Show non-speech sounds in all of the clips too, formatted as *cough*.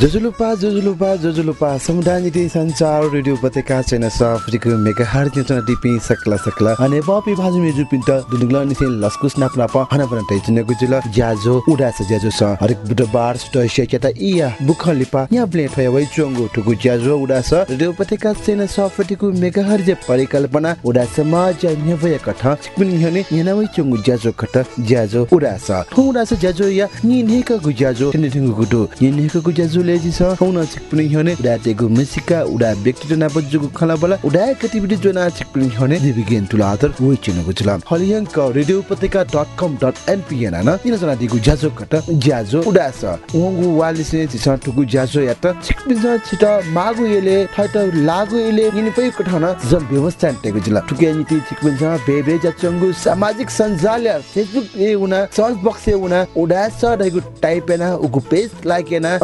जजुलुपा जजुलुपा जजुलुपा समुदाय नीति संचार रेडियो उपत्यका चैन सफ्रिको मेगा हार न्यूटन डिपी सकला सकला। अनि बपी भाजु मेजु पिन्ट दुनुगला निसे लस्कुस नाप नाप हना बन तैचन गुजुल ज्याजो उडा स ज्याजो स। हरेक बुधबार सुट शेकेता इया बुख लिपा या ब्ले थय वइ चंगु ठुकु ज्याजो उडा स रेडियो उपत्यका चैन सफ्रिको मेगा हार जे परिकल्पना उडा समाज न्यवय कथा सिकपिन हने यना वइ चंगु ज्याजो कथ ज्याजो उडा स ठु उडा स ज्याजो या नि गु ज्याजो तिने ठुगु गुटु नि नेका गु ज्याजो लेजी स खौना सिकपिन हने उडा तेगु मिसिका उडा व्यक्तित्व ना बज्जुगु खला बला उडा गतिविधि जोना सिकपिन हने दिबिगेन तुलातर वइ चनु गुजुल हलियङ क radio Upatyaka dot com dot NPN न इन जना दिगु ज्याजो कट ज्याजो उडा वंगु वाली से छिस ठुगु ज्याजो यात। सिकपिन छिट मागु एले थट लागु एले यिनी पै कठना। जन व्यवस्था टेगु जुल। ठुके नीति सिकपिन छ बेबे जचंगु सामाजिक सञ्जाल फेसबुक ए उना सर्च बक्स ए उना उडा स दगु टाइप एना उगु पेज लाइक एना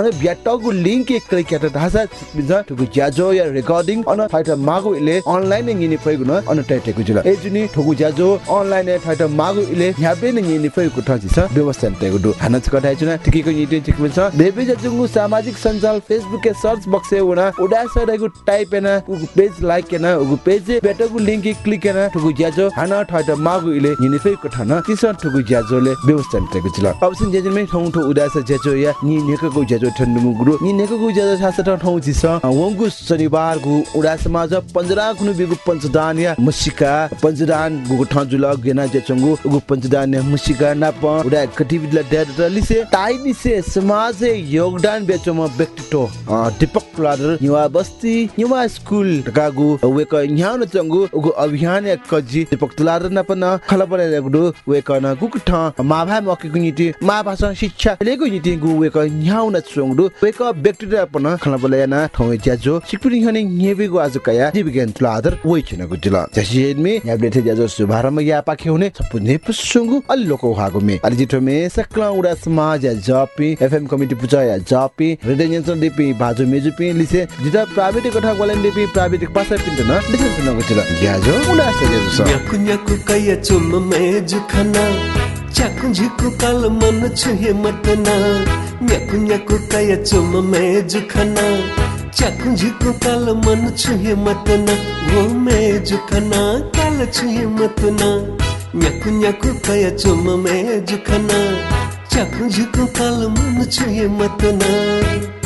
अनि ब्याटगु लिंक एक क्लिक यात धासा सिकपिन छ ठुगु ज्याजो या रेकर्डिङ अन थट मागु एले अनलाइन यिनी पै गुन अन टेगु जुल ए जुनी ठुगु ज्याजो अनलाइन थट मागु एले ह्याबे न यिनी पै कुठा छिस व्यवस्था टेगु दु हानच कटाइ जुना टिकीको नीति सिकपिन छ बेबे जचंगु सामाजिक सञ्जाल फेसबुक के सर्च बक्स ए उना उडा स दगु टाइप एना उगु पेज लाइक एना उगु पेज बेटगु लिंक क्लिक एना ठुगु ज्याजो हाना ठट मागु इले यिनी पै कुठा न तिस ठुगु ज्याजोले व्यवस्था टेगु जुल अबसिन जेजमे ठौ ठौ उडा स ज्याजो या नि नेकको गुरु। नि नेकको ज्याजो शास्त्र ठौ छिस वंगु शनिबार गु उडा समाज पञ्जरा खुनु बिगु पञ्चदान या मुसिका पञ्चदान गुगु ठौ जुल गेना जेचंगु उगु पञ्चदान या मुसिका नाप। उडा गतिविधिला डेट लिसे ताइ निसे समाज योगदान बेचम व्यक्तित्व। दीपक प्लाडर युवा बस्ती युवा स्कुल गागु वेक न्याउ चंगु उगु अभियान या कजी दीपक तुलार न। पन खला परे लगडु वेक न गुकु ठ। मा भा मके गुनिति मा भाषा शिक्षा। लेगु निति गु। वेक न्याउ न चंगु वेक पन खला परे न ठौ ज्याजो सिकपुनि हने न्येबेगु आज कया दिबिगेन तुलादर वइ छिन गुजिला जसियमे या बेथे ज्याजो सुभारम या पाखे हुने सपुने पुसुंगु अल्लोको हागु मे अलि जिठो मे सकला उडा समाज या जपी एफएम कमिटी पुचा या जपी रेडियन्सन दिपी बाजु मेजुपी लिसे जिता प्राविधिक कथा ग्वालेन दिपी प्राविधिक पासा पिन्टन लिसन सुन गुजिला ज्याजो उडा से ज्याजो स न्याकु न्याकु कया चुम मेज खाना चाकु झिकु काल मन छुहे मतना। न्याकु न्याकु चुम मेज खाना। चाकु झिकु काल मन छुहे मतना। वो मेज खाना काल छुहे मतना। न्याकु न्याकु चुम मेज खाना। चाकु झिकु काल मन छुहे मतना।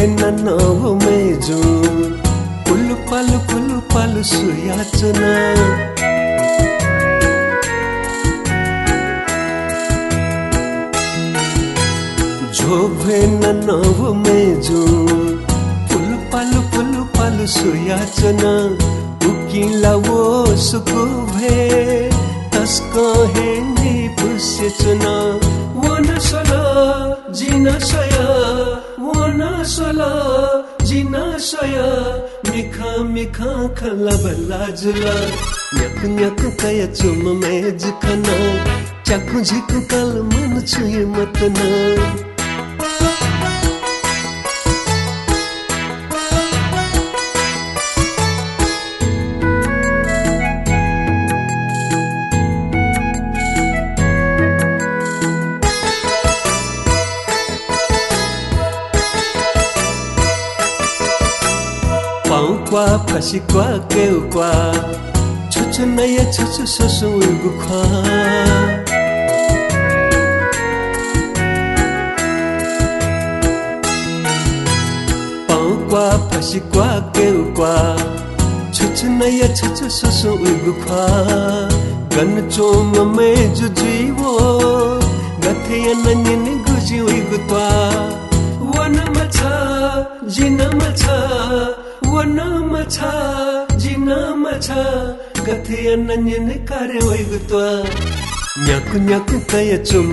ढोभे ननव मेजु पुलु पालु पुलु पालु सुयाचना। झोभे ननव मेजु पुलु पालु पुलु पालु सुयाचना। उकिला वो सुकु भे तस्को हे नि पुस्यचना वन सला जिन सया वन सला जिन सया मिखा मिखा खला बल्ला जुला। न्यक न्यक कया चुम मेज खना चाकु झिकु काल मन छुए 과 파시 과 깨우 꽉. 첫째 나의 첫째 서서 울고 꽉. 과, 파시 과 깨우 꽉. 첫째 나야 첫째 서서 울고 꽉. 나는 맘에 주지워. 나태야 난 얘네 그지 울고 꽉. 원나 마차 지나 마차 macha wana macha jina macha gathe nanyन करे वैगुत्वा न्याकु न्याकु कय चुम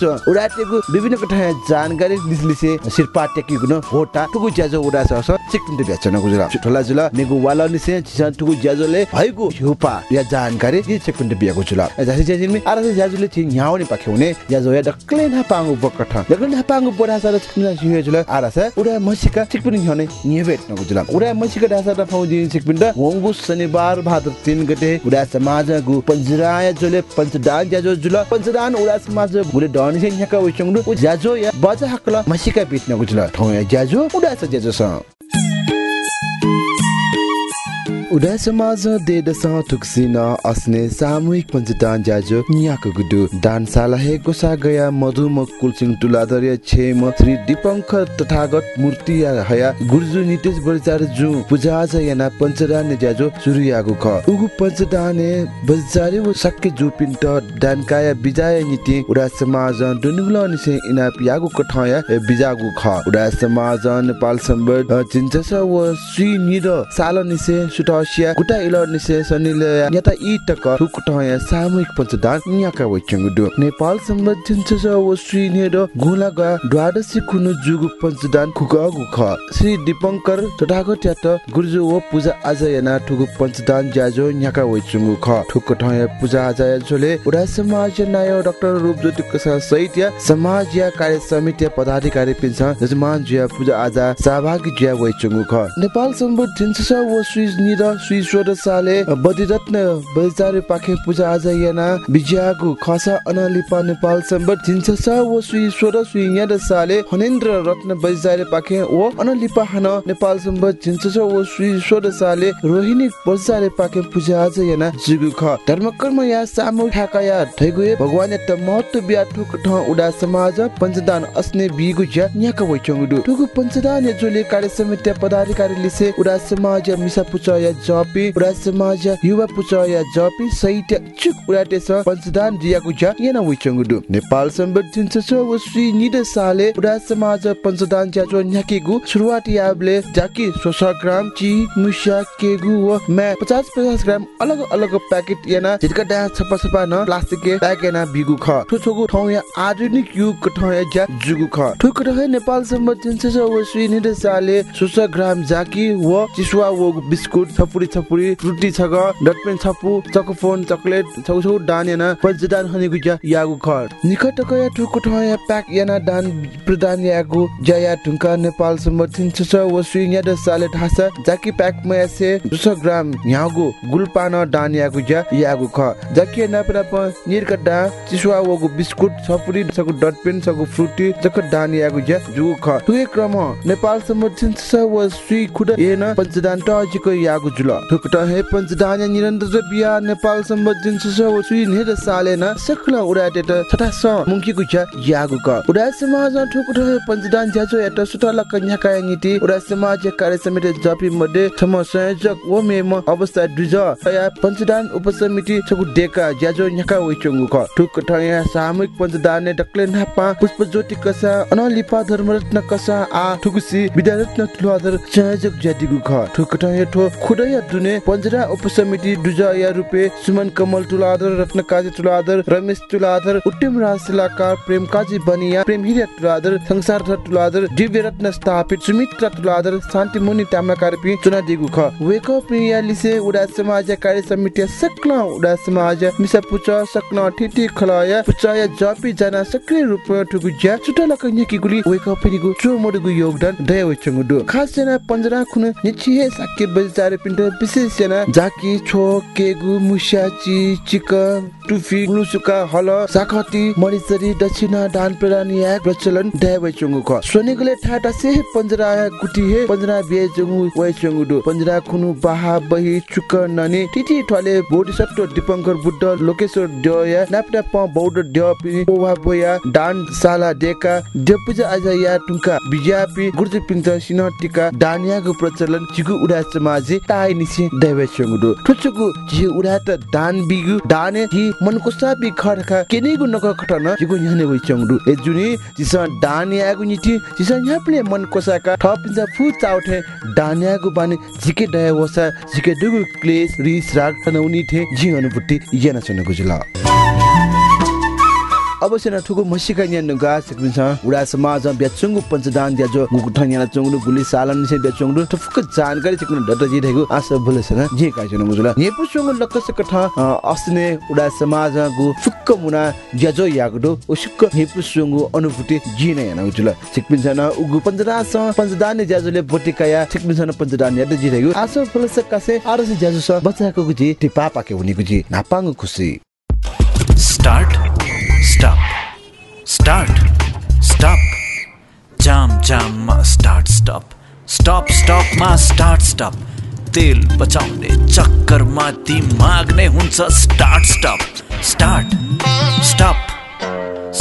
उडाटेको विभिन्न कठाया जानकारी लिसलिसे सिरपा टेकिको न होटा टुगु ज्याजो उडा स। चिकपिन बेचन गुजरा ठोला जुला मेगु वाला नि से तिसा टुगु ज्याजोले भएको हुपा या जानकारी ये चिकपिन बियाको जुला जसि ज्याजिन मे आरा ज्याजुले छि न्याउने पाखेउने ज्याजो या डक्ले ना पांगु बकठ डक्ले ना पांगु बोरा सारा चिकपिन सिहे जुला आरा से उडा मसिका चिकपिन ह्याउने निवेट न गुजला उडा मसिका दासा दा फाउ दिन चिकपिन द वंगु शनिबार भाद्र 3 गते उडा समाज गु पंजराय जुले पंचदान ज्याजो जुला पंचदान उडा समाज गुले डन से न्याका वचंगु उ ज्याजो या बजा हकला मसिका बिट न गुजला ठौ या ज्याजो उडा समाज देदस थुक्सिन अस्ने सामूहिक पञ्चदान ज्याजो न्याक गुडु दानशाला हे गोसा गया मधुम कुलसिंह तुलाधर्य छेम श्री दीपङ्कर तथागत मूर्ति हया गुर्जु नितेश बरिचार जु पूजा आज याना पञ्चदान ज्याजो सुरुयागु ख। उगु पञ्चदाने बजारे व सक्के जु पिन्ट दानकाया बिजाय नीति उडा समाज दुनुगुल निसे इना पियागु कठया बिजागु ख। उडा समाज नेपाल सम्बन्ध चिन्चस व श्री निर साल निसे सुटसिया गुटा इल निसे सनिले यता इ टक ठुकुटया सामूहिक पञ्चदान न्याका वचंगु नेपाल सम्बन्ध चिन्चस व श्री निर गुला ग द्वादशी खुनु जुगु पञ्चदान खुगगु ख श्री दीपङ्कर तथागत यात गुर्जु व पूजा आज याना ठुगु पञ्चदान ज्याजो न्याका वचंगु ख ठुकुटया पूजा आज याजोले उडा समाज नाय डाक्टर रूपज्योति कसा सहित या समाज या कार्य समिति पदाधिकारी पिन्छ जजमान ज्या पूजा आज सहभागी ज्या वचंगु ख नेपाल सम्बन्ध चिन्चस व श्री निर श्री स्वर साले बदिरत्न बजारे पाखे पूजा आज याना विजयागु खसा अनलिपा नेपाल सम्बन्ध चिन्चस व श्री स्वर श्री याद साले हनेन्द्र रत्न बजारे पाखे व अनलिपा हन नेपाल सम्बन्ध चिन्चस व श्री स्वर साले रोहिणी बजारे पाखे पूजा आज याना जुगु ख धर्मकर्म या सामूहिक ठाकया थैगुए भगवान त महत्व बिया ठुक ठ उडा समाज पञ्चदान अस्ने बिगु ज्या न्याक वइचंगु ठुकु पञ्चदान जोले कार्य समिति पदाधिकारी लिसे उडा समाज मिसा पुच या जपी उडा समाज युवा पुच या जपी सहित चुक स पञ्चदान जियागु ज्या वइचंगु दु नेपाल सम्बन्ध चिन्चस व श्री निद साले उडा समाज पञ्चदान ज्या जो न्याकेगु सुरुवात याबले जाकी 100 ग्राम ची मुस्या केगु व मै 50 50 ग्राम अलग अलग प्याकेट याना जितका डा छपा छपा न प्लास्टिक के प्याक याना बिगु ख। ठुछोगु ठौ या आधुनिक युग ठौ या ज्या जुगु ख। ठुक रहे नेपाल सम्बन्ध चिन्चस व श्री निद साले 100 ग्राम व चिसुवा व बिस्कुट छपुरी छपुरी फ्रुटी छग डटपेन छपु चको फोन चकलेट छौ छौ दान याना पजदान हनेगु ज्या यागु खर निकट कया ठुको ठया प्याक याना दान प्रदान यागु जया ढुङ्का नेपाल समर्थन छ वसु याद साले ढासा जाकी प्याक मयासे 200 ग्राम यागु गुलपान दान यागु ज्या यागु ख जाकी नापरा प निर्कटा चिसुवा वगु बिस्कुट छपुरी छगु डटपेन छगु फ्रुटी जक दान यागु ज्या जुगु ख तुगे क्रम नेपाल समर्थन छ वसु खुड येन पञ्चदान टजिको यागु ठुकट हे पञ्चदान निरन्तर बिया नेपाल समर्थन छ वसु नेर साले न सकला उडाटे त छटा स मुंकी गुज्या यागु क उडा समाज ठुकट हे पञ्चदान ज्याजो एट सुटला कन्या काय नीति उडा समाज कार्य समिति जपी मध्ये थम संयोजक व मेम अवस्था दुज या पञ्चदान उपसमिति छगु डेका ज्याजो न्याका वइचंगु क ठुकट या सामूहिक पञ्चदान ने डक्ले नापा पुष्प ज्योति कसा अनलिपा धर्मरत्न कसा आ ठुकुसी विद्यारत्न तुलाधर संयोजक ज्यादिगु ख ठुकट या ठो खुडया दुने पञ्चदा उपसमिति या रुपे सुमन कमल तुलाधर रत्न काजी तुलाधर रमेश तुलाधर उत्तम राशिलाकार प्रेम काजी बनिया प्रेम हिरिया तुलाधर संसार धर तुलाधर दिव्य रत्न स्थापित सुमित्रा तुलाधर शान्ति मुनि तामा कार्पी चुना दिगु ख वेक प्रिया लिसे उडा समाज कार्य समिति सक्ला उडा समाज मिसा पुच सक्ला ठिटी खलाया पुचाया जपी जना सक्रिय रूपमा ठुगु ज्या चुटला कन्या किगुली वेक पिनिगु चो मोडुगु योगदान दया वचंगु दु खास जना पन्जरा खुन निछि हे साके बजारे पिन्ट विशेष जना जाकी छो केगु मुस्याची चिकन टुफी लुसुका हल साखती मणिसरी दक्षिणा दान प्रदान या प्रचलन दया वचंगु ख सोनेगले ठाटा से पन्जरा गुटी हे पन्जरा बे जंगु वचंगु दु पन्जरा खुनु बाहा बही चुक नने टिटी ठले बोधिसत्व दीपंकर बुद्ध लोकेश्वर दया नापटा प बौद्ध द पिनि ओवा बोया दान साला डेका देपुजा आजा या टुका बिजापि गुर्जु पिन्त सिन टिका दानियाको प्रचलन चिगु उडा समाजे ताइ निसे दैवे चंगुदु ठुचुगु जि उडा त दान बिगु दाने हि मनको साबि खरखा केनेगु नक खटन जिगु न्हने वइ जुनि जिसा दानियागु निति जिसा न्यापले मन कोसाका थपिन्छ फु चाउठे दानियागु बानी जिके दया वसा जिके दुगु क्लेस रिस तनउनी थे जि अनुभूति याना चनगु जुल अवश्य न ठुको मसिका न्या नुगा सिकमिन्छ उडा समाज ब्याचुङगु पञ्चदान द्या जो गुगु ठन्याला चंगु गुली सालन निसे ब्याचुङगु ठुक जानकारी सिकन डट जी रहेको आशा भुलेसन जे काय छ मुजुला। नेपु चंगु लक्क सकठ अस्ने उडा समाज गु फुक्क मुना ज्याजो यागडो उसुक्क नेपु चंगु अनुभूति जी नै याना उजुला। सिकमिन्छ न उगु पञ्चदा स पञ्चदान ज्याजोले बोटिकाया सिकमिन्छ न पञ्चदान याद जी रहेको आशा भुलेस कासे आरस ज्याजो स बच्चाको गुजी टिपा पाके हुने गुजी। नापाङ खुसी। Start. Start. Stop. Jam jam ma start stop. Stop stop ma start stop. तेल बचाउने चक्करमा दिमाग नै हुन्छ start stop start stop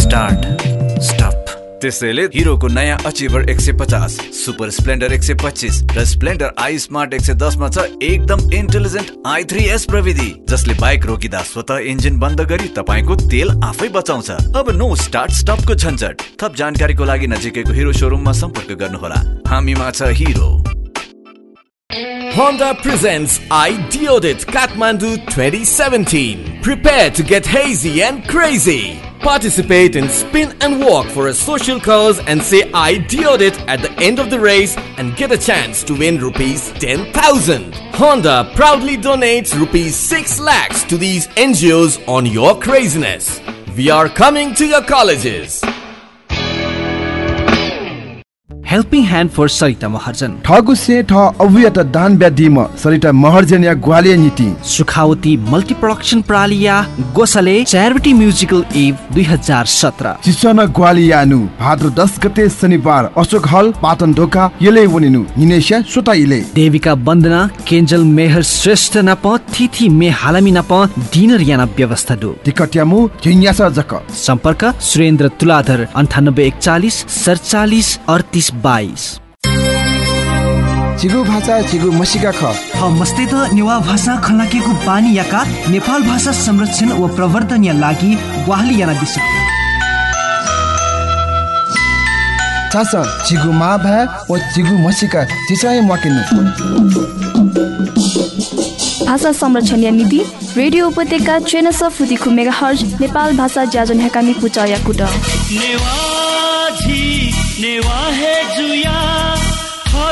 start stop त्यसैले हिरोको नयाँ अचिभर एक सय पचास सुपर स्प्लेन्डर एक सय पच्चिस र स्प्लेन्डर आई स्मार्ट एक सय दसमा छ एकदम इन्टेलिजेन्ट आई थ्री एस प्रविधि जसले बाइक रोकिँदा स्वतः इन्जिन बन्द गरी तपाईँको तेल आफै बचाउँछ। अब नो स्टार्ट स्टपको झन्झट। थप जानकारीको लागि नजिकैको हिरो सोरुममा सम्पर्क गर्नुहोला। हामीमा छ Hero. Honda presents Ideodit Kathmandu 2017. Prepare to get hazy and crazy. Participate in spin and walk for a social cause and say Ideodit at the end of the race and get a chance to win rupees 10,000. Honda proudly donates rupees 6 lakhs to these NGOs on your craziness. We are coming to your colleges. Helping hand for Sarita Maharjan. ठगु से ठ अवयत दान ब्यादिम सरिता महर्जन या ग्वालिया नीति। Sukhawati multi production प्रालिया गोसले charity musical eve दुई हजार सत्र। चिसन ग्वालियानु भाद्र दस गते शनिबार अशोक हल पाटन ढोका यले वनिनु निनेस्या सोता इले देविका वन्दना केन्जल मेहर श्रेष्ठ नप थिथि मे हालामी नप डिनर याना व्यवस्था दु। टिकट्यामु झिन्यासा जक। सम्पर्क सुरेन्द्र तुलाधर अन्ठानब्बे एकचालिस सडचालिस अडतिस बाइस। चिगु भाषा चिगु मसिका ख। मस्ते त नेवा भाषा खलाकेको बानी याका नेपाल भाषा संरक्षण व प्रवर्धन या लागि वाहली याना विषय चास चिगु मा भा ओ चिगु मसिका चिसाय मकिनु। भाषा संरक्षण या निधि रेडियो उपत्यका चेनस फुदिखु मेगा हर्ज नेपाल भाषा ज्याजन हेकामी पुचाया कुट नेवाझी नेवा हे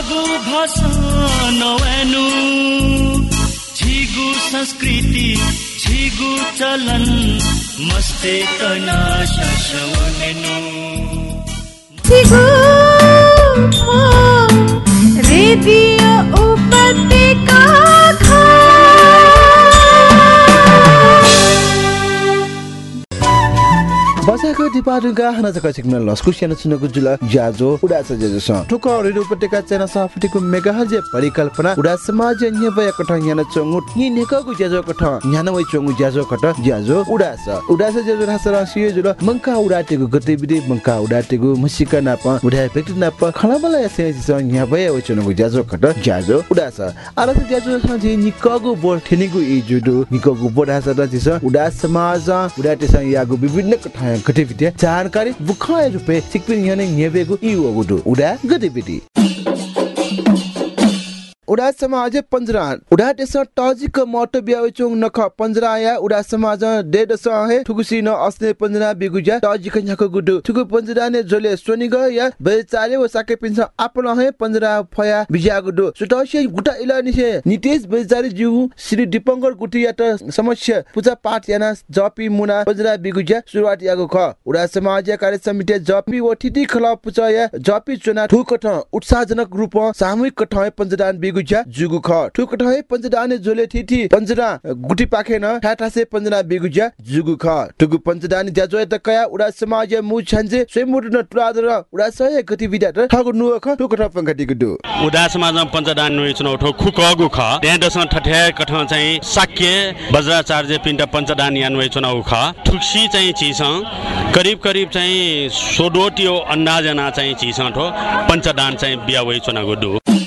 फागु भाषा नवनु संस्कृति छिगु चलन मस्ते तनाशा श्रवणेनु छिगु रेडियो उपत्यका बसाको डिपार्टमेन्टका हना चका सिग्नल लस्कु स्यानो सुनको जुल ज्याजो उडास ज्याजो स ठुक रेडियो उपत्यका चेना साफटिको मेगाहज परिकल्पना उडा समाज न्य बय कठ न्यान चंगु नि नेकगु ज्याजो कठ न्यान वइ चंगु ज्याजो कठ ज्याजो उडास। उडास ज्याजो रास रासियो जुल मंका उडाटेको गतिविधि मंका उडाटेको मसिका नाप उडा व्यक्ति नाप खलाबला यासे स न्या बय वइ चंगु ज्याजो कठ ज्याजो उडास। आलास ज्याजो स जे निकगु बोल ठेनिगु इ जुडु निकगु र जिस उडा समाज उडाटे स यागु विभिन्न कठ गतिविधि जानकारी बुखाय रुपे सिक्पिन याने न्यबेगु इ वगुडु उडा गतिविधि उडा समाज पंजरा उडा देश टजिक मट ब्याउ चोङ नख पंजरा या उडा समाज डेड स हे ठुकुसी न अस्ने पंजरा बिगुजा टजिक न्याक गुडु। ठुकु पंजरा ने जोले सोनिग या बेचारे व साके पिन्छ आपन हे पंजरा फया बिजा गुडु। सुटोसे गुटा इला निसे नितेश बेचारे जिउ श्री दिपंकर गुटी यात समस्या पूजा पाठ याना जपी मुना पंजरा बिगुजा सुरुवात यागु ख। उडा समाज कार्य समिति जपी व ठिटी खला पुचा या जपी चुना ठुकठ उत्साहजनक रूप सामूहिक कठ पंजदान बिगु गुजा जुगु ख। ठुक ठै पञ्चदाने जोले थिथि पञ्चदा गुटी पाखेन ठाठासे पञ्चदा बिगुजा जुगु ख। ठुकु पञ्चदाने ज्याजो त कया उडा समाज मु छन्जे। स्वयं न तुलादर उडा सय गतिविधि ठगु नु ख ठुक ठ पंगति गुडु उडा समाजमा पञ्चदान नुइ चुनाउ ठो खुकगु ख। त्यहाँ दस ठठ्या कठ चाहिँ साक्य वज्राचार्य पिण्ड पञ्चदान यान्वय चुनाउ ख। ठुक्सी चाहिँ चिस करिब करिब चाहिँ सोडोटियो अन्नाजना चाहिँ चिस ठो पञ्चदान चाहिँ बिहा वइ चुनाउ गुडु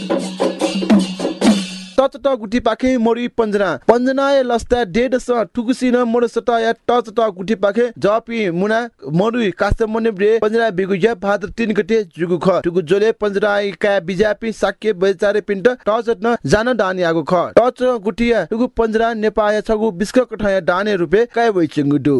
टच ट गुठी पाखे मोरी पञ्जना पञ्जना ए लस्ता डेड स ठुकुसिन मोर सट या टच ट गुठी पाखे जपी मुना मोरुई कास्त मने ब्रे पञ्जना बिगुजा भाद्र 3 गते जुगु ख ठुकु जोले पञ्जना का बिजापी साक्य बेचारे पिन्ट टच न जान डानी आगु ख। टच गुठिया ठुकु पञ्जना नेपाय छगु बिस्क कठाया डाने रुपे काय वइचिंगु दु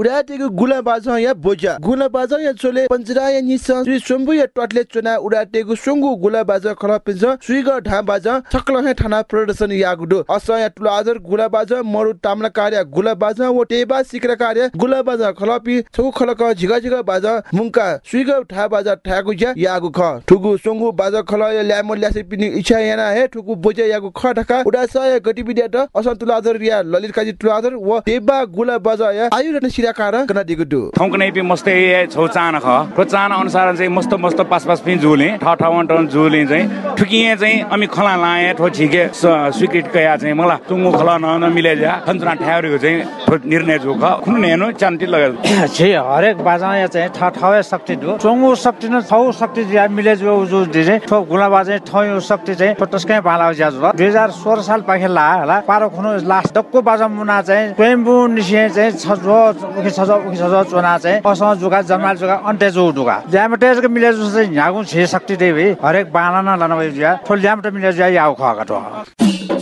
उडाटेको गुला बाजा या बोजा। गुला बाजा या चोले पञ्जरा या निस श्री शम्भु या टटले चुना उडाटेको सुङ्गु गुला बाजा खला पिन्छ सुइग ढा बाजा छक्ल हे ठाना प्रदर्शन यागुडो। अस या टुला आदर गुला बाजा मरु तामला कार्य गुला बाजा वो टेबा सिक्र कार्य गुला बाजा खलपि छौ खलक झिगा झिगा बाजा मुंका। सुइग ढा बाजा ठागु या यागु ख। ठुगु सुङ्गु बाजा खल या ल्यामो ल्यासे पिनि इच्छा याना हे ठुगु बोजा यागु ख ढका। उडा सय गतिविधि त असन्तुला आदर या ललित काजी टुला आदर व टेबा गुला बाजा या आयु रन सिरा कार कना दिगु दु थौकनै पि मस्तै छौ चाना ख। को चाना अनुसार चाहिँ मस्त मस्त पास पास पि जुले ठ ठ वन टन जुले चाहिँ। ठुकिए चाहिँ अमि खला लाए ठो छिके स्वीकृत कया चाहिँ। मला तुंगु खला न न मिले जा। खन्त्रा ठ्याउरेको चाहिँ ठो निर्णय जो ख। खुन नेनो चान्ति लगे छे *coughs* हरेक बाजा या चाहिँ ठ ठवे शक्ति दु। चोंगु शक्ति न छौ शक्ति या मिले जो जो दिजे ठो गुला बाजे ठयो शक्ति चाहिँ। टटस्कै पाला ज्या जो 2016 साल पाखे ला होला। पारो खुनु लास्ट। डक्को बाजा मुना चाहिँ स्वयम्बु निसे चाहिँ छजो छ उखि छ चोना चाहिँ असँग जुगा जन्माल जुगा अन्टे जो डुगा ल्यामटेज के मिले जो चाहिँ यागु छे शक्ति दे भई हरेक बाना न लन भई ज्या थो ल्यामटे मिले ज्या याउ खगा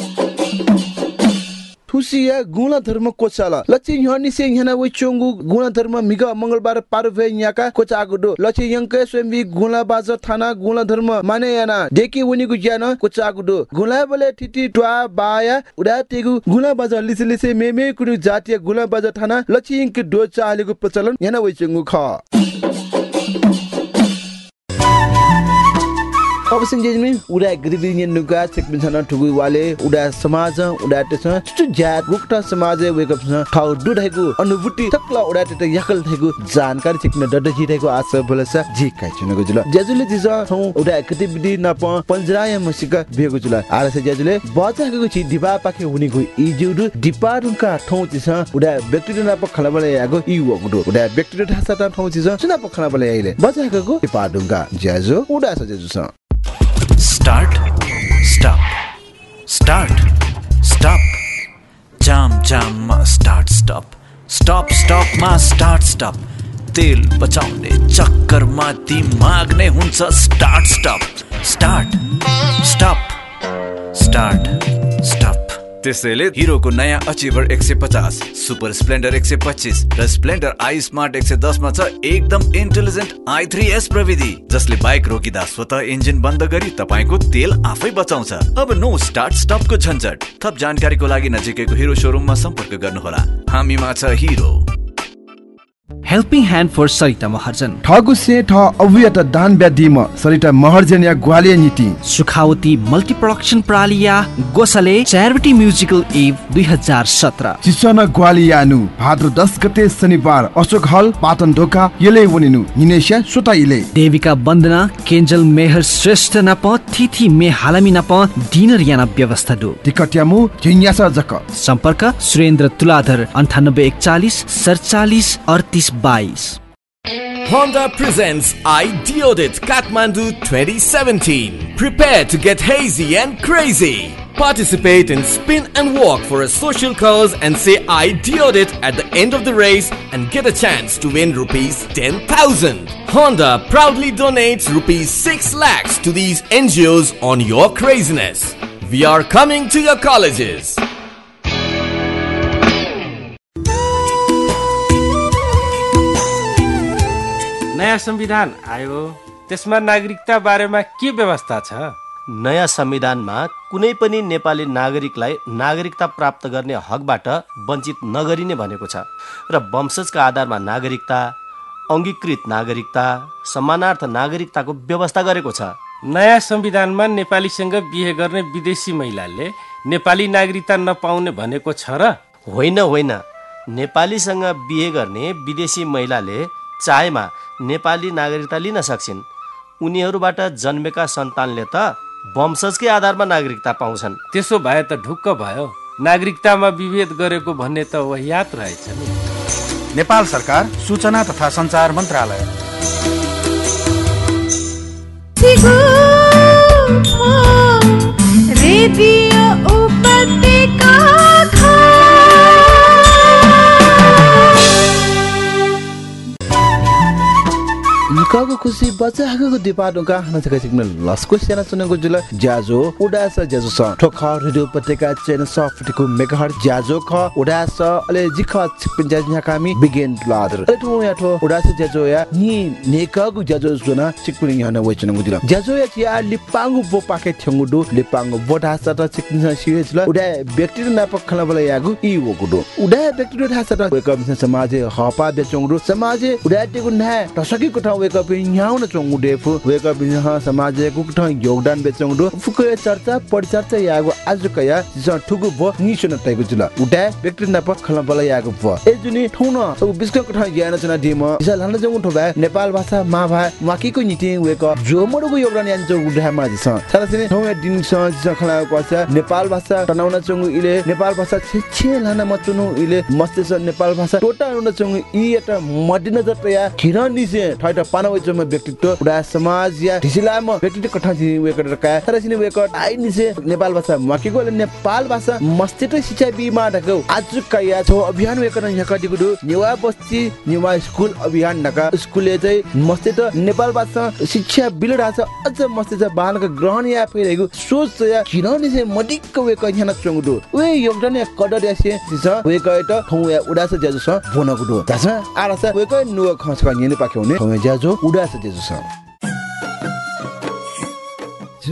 थुसिया गुण धर्म कोचाला लछि ह्यानि से ह्याना वे चोंगु गुण धर्म मिग मंगलबार पार भए याका कोचा गुडो लछि यंके स्वयं भी गुला बाज थाना गुण धर्म माने याना डेकी वनि गु ज्यान कोचा गुडो गुला बले ठिटी ट्वा बाया उडा तेगु गुला बाज लिसे लिसे मेमे कुनु जातीय गुला बाज थाना लछि यंके डो चालेगु प्रचलन याना वे चोंगु ख अवश्य जेजमी उडा ने नुगा सेकबिन छन ठुगु वाले उडा समाज उडा तेस छुटु जात गुक्टा समाज छ खाउ दुधाइको अनुभूति सकला उडा तेत yakal थैको जानकारी सिक्न डड जिरहेको आशा बोलस जी जुल जेजुले थौ उडा गतिविधि नप पञ्जराय मसिका बेगु जुल आरसे जेजुले बचाको छि दिबा पाखे हुनेको इजुडु दिपारुका थौ चिस उडा व्यक्ति नप खलबले यागो इ वगुडु उडा व्यक्ति ठासा start stop start stop jam jam मा स्टार्ट स्टॉप स्टॉप स्टॉप मा स्टार्ट स्टॉप तेल बचाउने चक्कर मा दिमाग ने हुन्छ start stop start stop start stop त्यसैले हिरोको नयाँ अचिभर एक सय पचास सुपर स्प्लेन्डर एक सय पच्चिस र स्प्लेन्डर आई स्मार्ट एक सय दसमा छ एकदम इन्टेलिजेन्ट आई थ्री एस प्रविधि जसले बाइक रोकिँदा स्वतः इन्जिन बन्द गरी तपाईँको तेल आफै बचाउँछ। अब नो स्टार्ट स्टपको झन्झट। थप जानकारीको लागि नजिकैको हिरो सोरुममा सम्पर्क गर्नुहोला। हामीमा छ Hero. Helping hand for Sarita Maharjan ठगु से ठ अव्यत दान ब्यादिम सरिता महर्जन या ग्वालिया नीति। सुखावती मल्टीप्रोडक्शन प्रालिया गोसले चैरिटी म्युजिकल इभ 2017 चिसन ग्वालियानु भाद्र 10 गते शनिबार अशोक हल पाटन ढोका यले वनिनु निनेशिया सोताइले। देविका वन्दना केन्जल मेहर श्रेष्ठ नप तिथि मे हालमी नप डिनर याना व्यवस्था दु। टिकट यामु जिज्ञासा जक। सम्पर्क Surendra Tuladhar 9841 47 Honda presents iDeodit Kathmandu 2017. Prepare to get hazy and crazy. Participate in spin and walk for a social cause and say I at the end of the race and get a chance to win rupees 10,000. Honda proudly donates rupees 6 lakhs to these NGOs on your craziness. We are coming to your colleges. नयाँ संविधान आयो। त्यसमा नागरिकता बारेमा के व्यवस्था छ? नयाँ संविधानमा कुनै पनि नेपाली नागरिकलाई नागरिकता प्राप्त गर्ने हकबाट वञ्चित नगरिने भनेको छ र वंशजका आधारमा नागरिकता अङ्गीकृत नागरिकता समानार्थ नागरिकताको व्यवस्था गरेको छ। नयाँ संविधानमा नेपालीसँग बिहे गर्ने विदेशी महिलाले नेपाली नागरिकता नपाउने भनेको छ र? होइन होइन। नेपालीसँग बिहे गर्ने विदेशी महिलाले चाहेमा नेपाली नागरिकता लिन सक्छन्। उनीहरूबाट जन्मेका सन्तानले त वंशजकै आधारमा नागरिकता पाउँछन्। त्यसो भए त ढुक्क भयो। नागरिकतामा विभेद गरेको भन्ने त वहियात रहेछ नि। नेपाल सरकार सूचना तथा संचार मन्त्रालय। रेडियो निकाको खुसी बच्चा हागको हन छका सिक्न लस्को सेना चुनको जुल ज्याजो उडास ज्याजो स ठोख रेडियो उपत्यका चेन सफ्टको मेगाहर ज्याजो ख उडास अले जिख छिपिन ज्याज कामी बिगेन लादर अले ठो या ठो उडास ज्याजो या नि नेकाको ज्याजो जुना छिपिन यहाँ वइ चुनको जुल ज्याजो या चिया लिपांगु बो पाके थ्यंगु दु लिपांगु बोटा सट छिपिन सिरे जुल उडा व्यक्ति ना पखला बला यागु इ वगु दु उडा व्यक्ति ढा सट वेक अप समाज हपा बेचंगु समाज उडा टेगु ना टसकी कोठा वेक अप न्याउन चोंगु डेफु। वेक अप ह समाज योगदान बेचंगु दु फुक चर्चा परिचर्चा यागु आज कया ज ठुगु ब निशन तैगु जुल। उडा व्यक्ति ना पखला बला यागु ब ए जुनि ठौन सब बिस्क कोठा ज्ञान चना दिम। इसा लान जंगु नेपाल भाषा मा भा माकीको नीति वेक जो मडुगु योगदान यान चोंगु ढा मा जिस। सारा ठौ दिन स जिस खला नेपाल भाषा तनाउन चोंगु इले। नेपाल भाषा छे छे लाना मचुनु इले। मस्ते स नेपाल भाषा टोटा उन चोंगु इ एटा मदिनजर तया। खिरन दिसे ठैटा पाना वइ चोंगु व्यक्तित्व उडा समाज या ढिसिलाम व्यक्तित्व कठा जि वेक का सारा सिने वेक आइ निसे नेपाल भाषा माकीको नेपाल भाषा मस्ते त शिक्षा बिमा ढकौ आज कया छौ अभियान वेक न यका दिगुदु नेवा बस्ती नेवा स्कुल अभियान ढका। स्कुलले चाहिँ मस्ते त नेपाल भाषा शिक्षा बिलडा छ अझ मस्ते छ बालक ग्रहण या फेरेगु सोच या किन से मडिक वे क ह्याना चंगुदु वे योगदान या कदर या से दिस वे क एट ठौ या उडास ज्याजु छ? बोनको दु जास आरास वे क नुवा खस क न्यने पाखे हुने। ठौ ज्याजु। उडास ज्याजु छ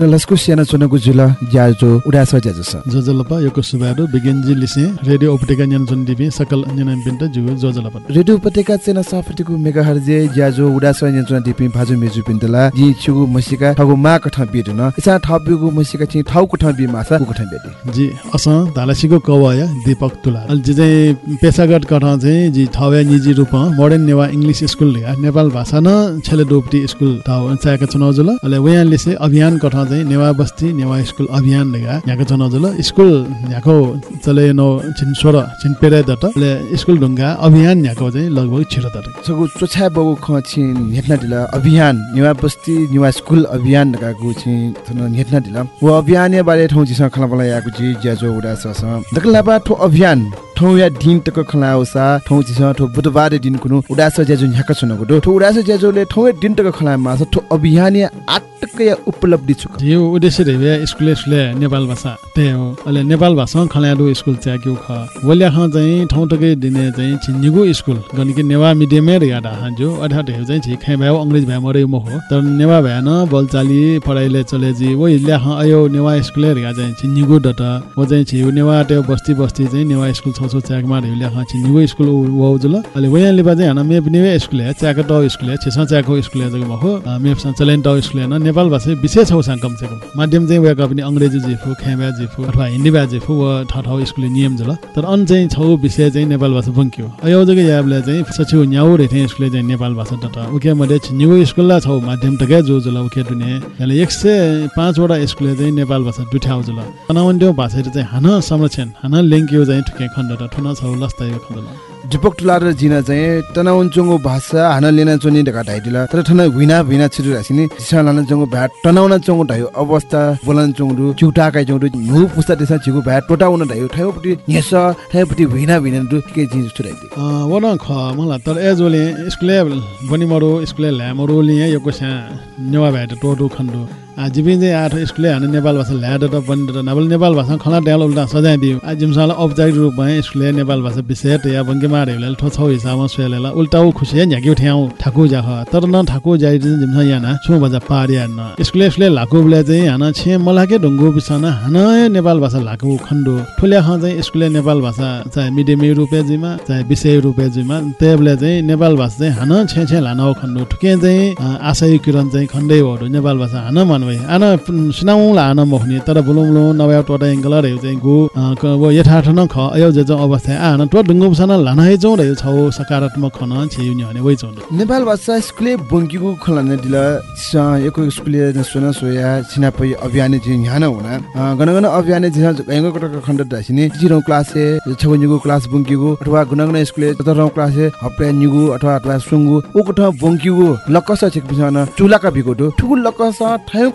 लस्कु सियाना चुनको जुल ज्याजो उडास ज्याजो छ जोजलपा योको सुबाडो बिगेन्जी लिसे रेडियो उपत्यका न्यानचन दिपि सकल न्यान पिन्ट जुगु जोजलपा रेडियो उपत्यका चेना सफटिको मेगाहरजे ज्याजो उडास न्यानचन दिपि भाजु मेजु पिन्तला जि छुगु मसिका ठगु मा कठा बिट न इसा ठबिगु मसिका छि ठाउ कठा बि मासा कठा बेटी जी अस धालासीको कवाया दीपक तुला अल जे चाहिँ पेशागत कठा चाहिँ जी ठाउया निजी रूप modern Newa English school Nepal Bhasa न छले डोप्टी स्कुल ठाउ चाहेका चुनाव जुल अले वयानले से अभियान कठा चाहिँ नेवा बस्ती नेवा स्कुल अभियान लगा यहाँको चनाजुल स्कुल यहाँको चले नो छिन सोह्र छिन स्कुल ढुङ्गा अभियान यहाँको चाहिँ लगभग छिटो दट। सगु चोछा बगु ख छिन हेट्ना दिला अभियान नेवा बस्ती नेवा स्कुल अभियान लगाको छिन थन हेट्ना दिला वो अभियान बारे ठाउँ जिस खला बला याको ज्याजो उडा सस दकला बा ठो अभियान। ठौ या दिन तक खला उसा ठौ चिस ठौ बुधबार दिन कुनु उडास ज्याजु ह्याक सुनको दो ठौ उडास ज्याजुले ठौ दिन तक खला मास ठौ अभियान या आटक या उपलब्धि छु यो उद्देश्य रेवे स्कुल स्कुल नेपाल भाषा। त्यही हो अहिले नेपाल भाषा खलाडो स्कुल के ख? वल्या ख चाहिँ ठाउँ टकै दिने चाहिँ छिन्जिगु स्कुल। गनिके नेवा मिडियममै रियाडा हान्जो अठा ढेउ चाहिँ छि खै भयो अंग्रेज भयो मरे म हो तर नेवा भए न बोलचाली पढाइले चले जी वो ल्या ख अयो नेवा स्कुल रिया चाहिँ छिन्जिगु डट। वो चाहिँ छि नेवा बस्ती बस्ती चाहिँ नेवा स्कुल छ च्याक ल्या ख छिन्जिगु स्कुल वो जुल अहिले वया लिबा चाहिँ हाना मेप नेवे स्कुल है च्याक ट स्कुल है छिसा च्याको स्कुल है जग्गा हो मेप चलेन ट स्कुल है न। नेपाल भाषा विशेष हो सा से कम माध्यम चाहिँ वेका पनि अंग्रेजी जिफु खेम्या जिफु अथवा हिन्दी बा व ठ ठाउँ स्कुल नियम जुल। तर अन चाहिँ छौ विषय चाहिँ नेपाल भाषा बङ्क्यो। अयो जग्गा याबले चाहिँ सचिव न्याउ रेथे स्कुल चाहिँ नेपाल भाषा डट। उके मध्ये छिन्जिगु स्कुल ला छौ माध्यम टकै जो जुल उके दुने याले 105 वटा स्कुल चाहिँ नेपाल भाषा दुठाउ जुल। तनावन्ड्यो भाषा चाहिँ हान संरक्षण हान लिङ्क्यो चाहिँ ठुके खण्ड त ठुना छौ लस्ताइ खण्ड दिपक टुलार जिन चाहिँ तनाउन चोङो भाषा हान लेना चोनी ढका ढाइदिला। तर ठन विना विना छिटु रासिनी जिसा लाना चोङो भ्याट तनाउन चोङो ढायो अवस्था बोलन चोङरु चुटा काइ चोङरु नु पुस्ता देसा छिगु भ्याट टोटाउन ढायो ठायोपट्टि नेस ठायोपट्टि विना विना रु के जिनिस छुराइदि वन ख मलाई तर एजोले स्कुले बनि मरो स्कुले ल्यामरो लिए यो कोसा नेवा भ्याट टोटो खण्डो चाहिँ आठ स्कुलले हाने नेपाल भाषा ल्याड र बन्द नभए नेपाल भाषा खला ड्याल उल्टा सजाय दियो। जिमसालाई औपचारिक रूपमा स्कुलले नेपाल भाषा विषय या बङ्के मारेले ठो हिसाबमा सुयालेला उल्टा उ खुसी झ्याक्यो ठ्याउ ठाकु जाख तर न ठाकु जाइ जिमसा याना छु बजा पारिया न स्कुलले स्कुलले लाकु बेला चाहिँ हाना छे मलाके ढुङ्गो बिसाना हाना नेपाल भाषा लाकु खण्डो। ठुल्या ख चाहिँ स्कुलले नेपाल भाषा चाहे मिडियम रुपेजीमा चाहे विषय रुपेजीमा त्यही बेला चाहिँ नेपाल भाषा चाहिँ हाना छे छे लान खण्डो। ठुके चाहिँ आशय किरण चाहिँ खण्डै हो नेपाल भाषा हाना भए आन सिनाउ लान मोहनी तर बुलु नभए टोटा एङ्गल रह्यो चाहिँ गु वो यथार्थ न ख अयो जे जो अवस्था आन टो ढुङ्गो सन लान चौ रह्यो छौ सकारात्मक खन छिउ नि भने वइ चौ नेपाल भाषा स्कुले बङ्कीको खलान दिला एको स्कुले सुना सोया सिनापै अभियान चाहिँ यहाँ हुना गनगन अभियान चाहिँ गङ्गो कटक खण्ड दासिने जिरो क्लास छगुनिगु क्लास बङ्कीगु अथवा गुनगन स्कुले ततरौ क्लास हप्रे निगु अथवा अथवा सुंगु उकठ बङ्कीगु लकस छिक बिसन चुलाका बिगोटो ठुगु लकस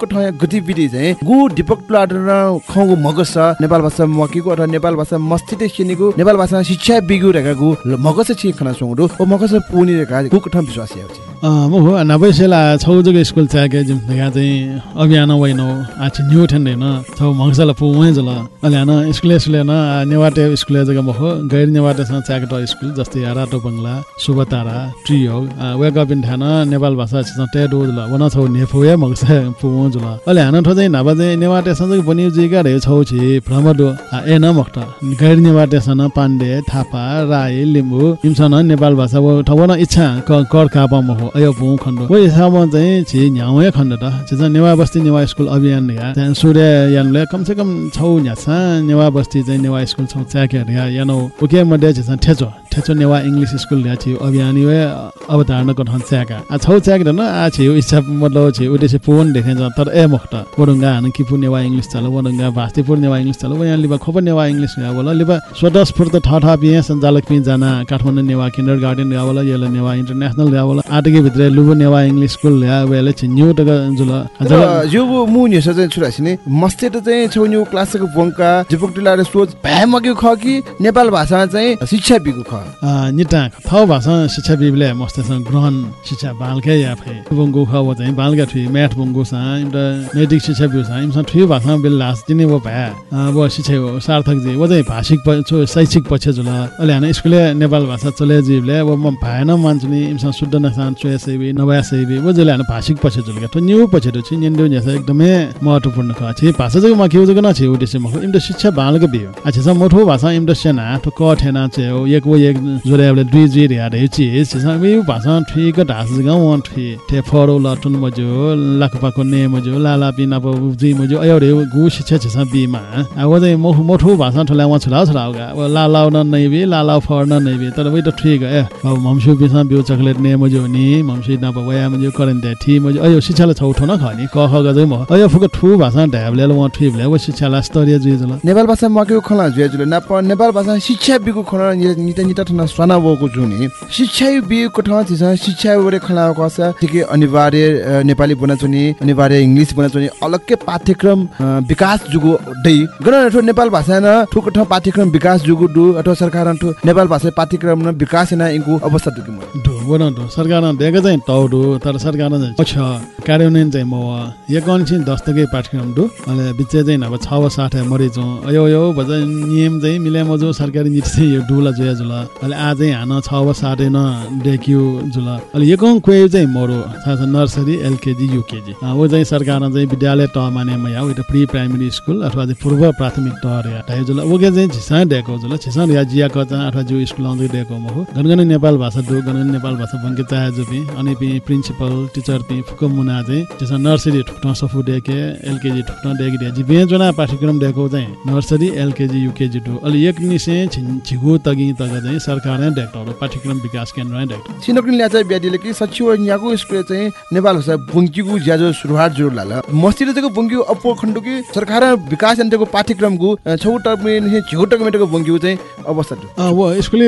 ठायौ कठ गतिविधि चाहिँ गु दिपक प्लाडर खगु मगस नेपाल भाषा मकीको अथवा नेपाल भाषा मस्तिते खिनेको नेपाल भाषा शिक्षा बिगु गु मगस छि खना सुंगु ओ मगस पुनि रेका गु कठम विश्वास याउ म हो नबैसेला छौ जग स्कुल चाहिँ जुन यहाँ चाहिँ अभियान वैनो आछि न्यू ठन्दैन छौ मङ्सला पु वै जल। अल्यान स्कुल स्कुल न नेवाटे स्कुल जग्गा म हो गैर नेवाटेसँग च्याकट स्कुल जस्तै रातो बङ्गला शुभतारा ट्रियो वेक अप इन ठान नेपाल भाषा छ टेडो वन छौ नेफो या मङ्सा पु जल अहिले हान ठो चाहिँ नाबा चाहिँ नेवाटे सँग पनि जिगा रे छौ छि। भ्रमडो ए न मक्त। गैर नेवाटे सन पाण्डे थापा राई लिम्बू हिमसन नेपाल भाषा वो ठवन इच्छा कर कापा म हो अयो भू खण्ड। वो हिसाबमा चाहिँ छि न्याउ खण्ड त। चाहिँ नेवा बस्ती नेवा स्कुल अभियान या त्यहाँ सूर्य यानले कम से छौ न्यासा। नेवा बस्ती चाहिँ नेवा स्कुल छौ च्याके या यानो ओके मध्ये चाहिँ ठेचो। ठेचो नेवा इङ्ग्लिस स्कुल ल्या छि अभियान यो अवधारणा गठन च्याका आ छौ च्याक न आ छि इच्छा मतलब छि उद्देश्य फोन देखे तर ए मख्त वडुङ्गा हान किपु नेवा इङ्ग्लिस चलो वडुङ्गा भास्तीपुर नेवा इङ्ग्लिस चलो वयान लिबा खोप नेवा इङ्ग्लिस या बोला लिबा स्वतस्फूर्त ठ ठ पिए सञ्चालक पिए जाना काठमाडौँ नेवा किन्डर गार्डन या बोला येला नेवा इन्टरनेसनल या बोला आटके भित्र लुबु नेवा इङ्ग्लिस स्कुल या वेले छि न्यू टक जुल यो मु नि सजै छुरासिने मस्ते त चाहिँ छौ न्यू क्लासको बङ्का जिपुक टिलारे सोच भए मग्यो ख कि नेपाल भाषा चाहिँ शिक्षा बिगु ख निटा थौ भाषा शिक्षा बिबले मस्तेसँग ग्रहण शिक्षा बालकै या फे बङ्गु ख वो चाहिँ बालका ठुइ म्याथ बङ्गु सा एउटा नैतिक शिक्षा बिउ सा इमसा ठुइ भाषा बिल लास दिने वो भए। वो शिक्षा हो सार्थक जी वो चाहिँ भाषिक शैक्षिक पक्ष जुल। अहिले हान स्कुले नेपाल भाषा चले जीवले वो म भएन मान्छु नि इमसा शुद्ध नसान चोया सेवी नभया सेवी जले हान भाषिक पक्ष जुल तो न्यू पक्ष तो छि निन्दो न्यासा एकदमै महत्त्वपूर्ण ख छि भाषा जग मा केउ जग न छि उद्देश्य म इमदा शिक्षा बालको बियो अच्छा मोठो भाषा इमदा सेना तो क ठेना छ एक वो एक जोरेबले दुई जी रे रे छि छ यो भाषा ठिक ढास जग वन ठि थे फरो लटुन मजो लाखपाको ने मजो लाला बिना प जी मजो अयो रे गु शिक्षा छ बिमा आ वो चाहिँ मोठो मोठो भाषा ठला वा छला छला गा वो लालाउ न नै बे लालाउ फर न नै बे तर वइ त ठिक ए अब ममसु बिसा बिउ चकलेट ने मजो नि ममसु न प वया मजो करन दे ठि मजो अयो शिक्षाले छौ ठो न खनि क ख गजै म भाषा नेपाल भाषा ता ठना स्वाना बोको जुनि। शिक्षा बि कोठा थिस शिक्षा बरे खला कस। ठिकै अनिवार्य नेपाली बना चुनि अनिवार्य इङ्ग्लिस बना चुनि अलग्गै पाठ्यक्रम विकास जुगु दै गन ठो नेपाल भाषा न ठुक ठो पाठ्यक्रम विकास जुगु दु अथवा सरकार ठो नेपाल भाषा पाठ्यक्रम न विकास न इङ्कु अवस्था दुकि म ढो बोन ढो सरकार दिएको चाहिँ टाउडो तर सरकार छ। कार्यान्वयन चाहिँ म यो कौन चाहिँ दस्तकै पाठ्यक्रम डु अहिले बिच चाहिँ अब छ साठ मरिचौँ अयो यो भन्छ नियम चाहिँ मिल्या सरकारी नीति चाहिँ यो डुला जोया जुल। अहिले आज हान छ साठे न डेक्यु जुल। अहिले कौन क्वे चाहिँ मरो नर्सरी एलकेजी युकेजी। ऊ चाहिँ सरकार चाहिँ विद्यालय त माने या उयो प्री प्राइमेरी स्कुल अथवा चाहिँ पूर्व प्राथमिक त रे जुल। ओके चाहिँ छिसा डेको जुल छिसा या जिया क चाहिँ अथवा जो स्कुल आउँदै डेको म हो। गनगन नेपाल भाषा दु गनगन नेपाल भाषा बङ्के चाहे जो पि अनि पि प्रिन्सिपल टिचर पि फुक मुना चाहिँ त्यसमा नर्सरी ठुक्न सफु डेके एलकेजी ठुक्न डेके डे जी बिहे जना पाठ्यक्रम डेको चाहिँ नर्सरी एलकेजी युकेजी टु। अलि एक निसे छिगु तगि तग चाहिँ सरकारले डेक्टर पाठ्यक्रम विकास केन्द्र डेक्टर सिनक्रिन ल्या चाहिँ ब्याडीले कि सचिव यहाँको स्कुल चाहिँ नेपाल भाषा बुङ्कीको ज्याजो सुरुवात जोड लाल। मस्तिर चाहिँ बुङ्की अपो खण्डु कि सरकार विकास यन्त्रको पाठ्यक्रमको छौ टकमे छेउ टकमेटको बुङ्कीको चाहिँ अवस्था। वो स्कुल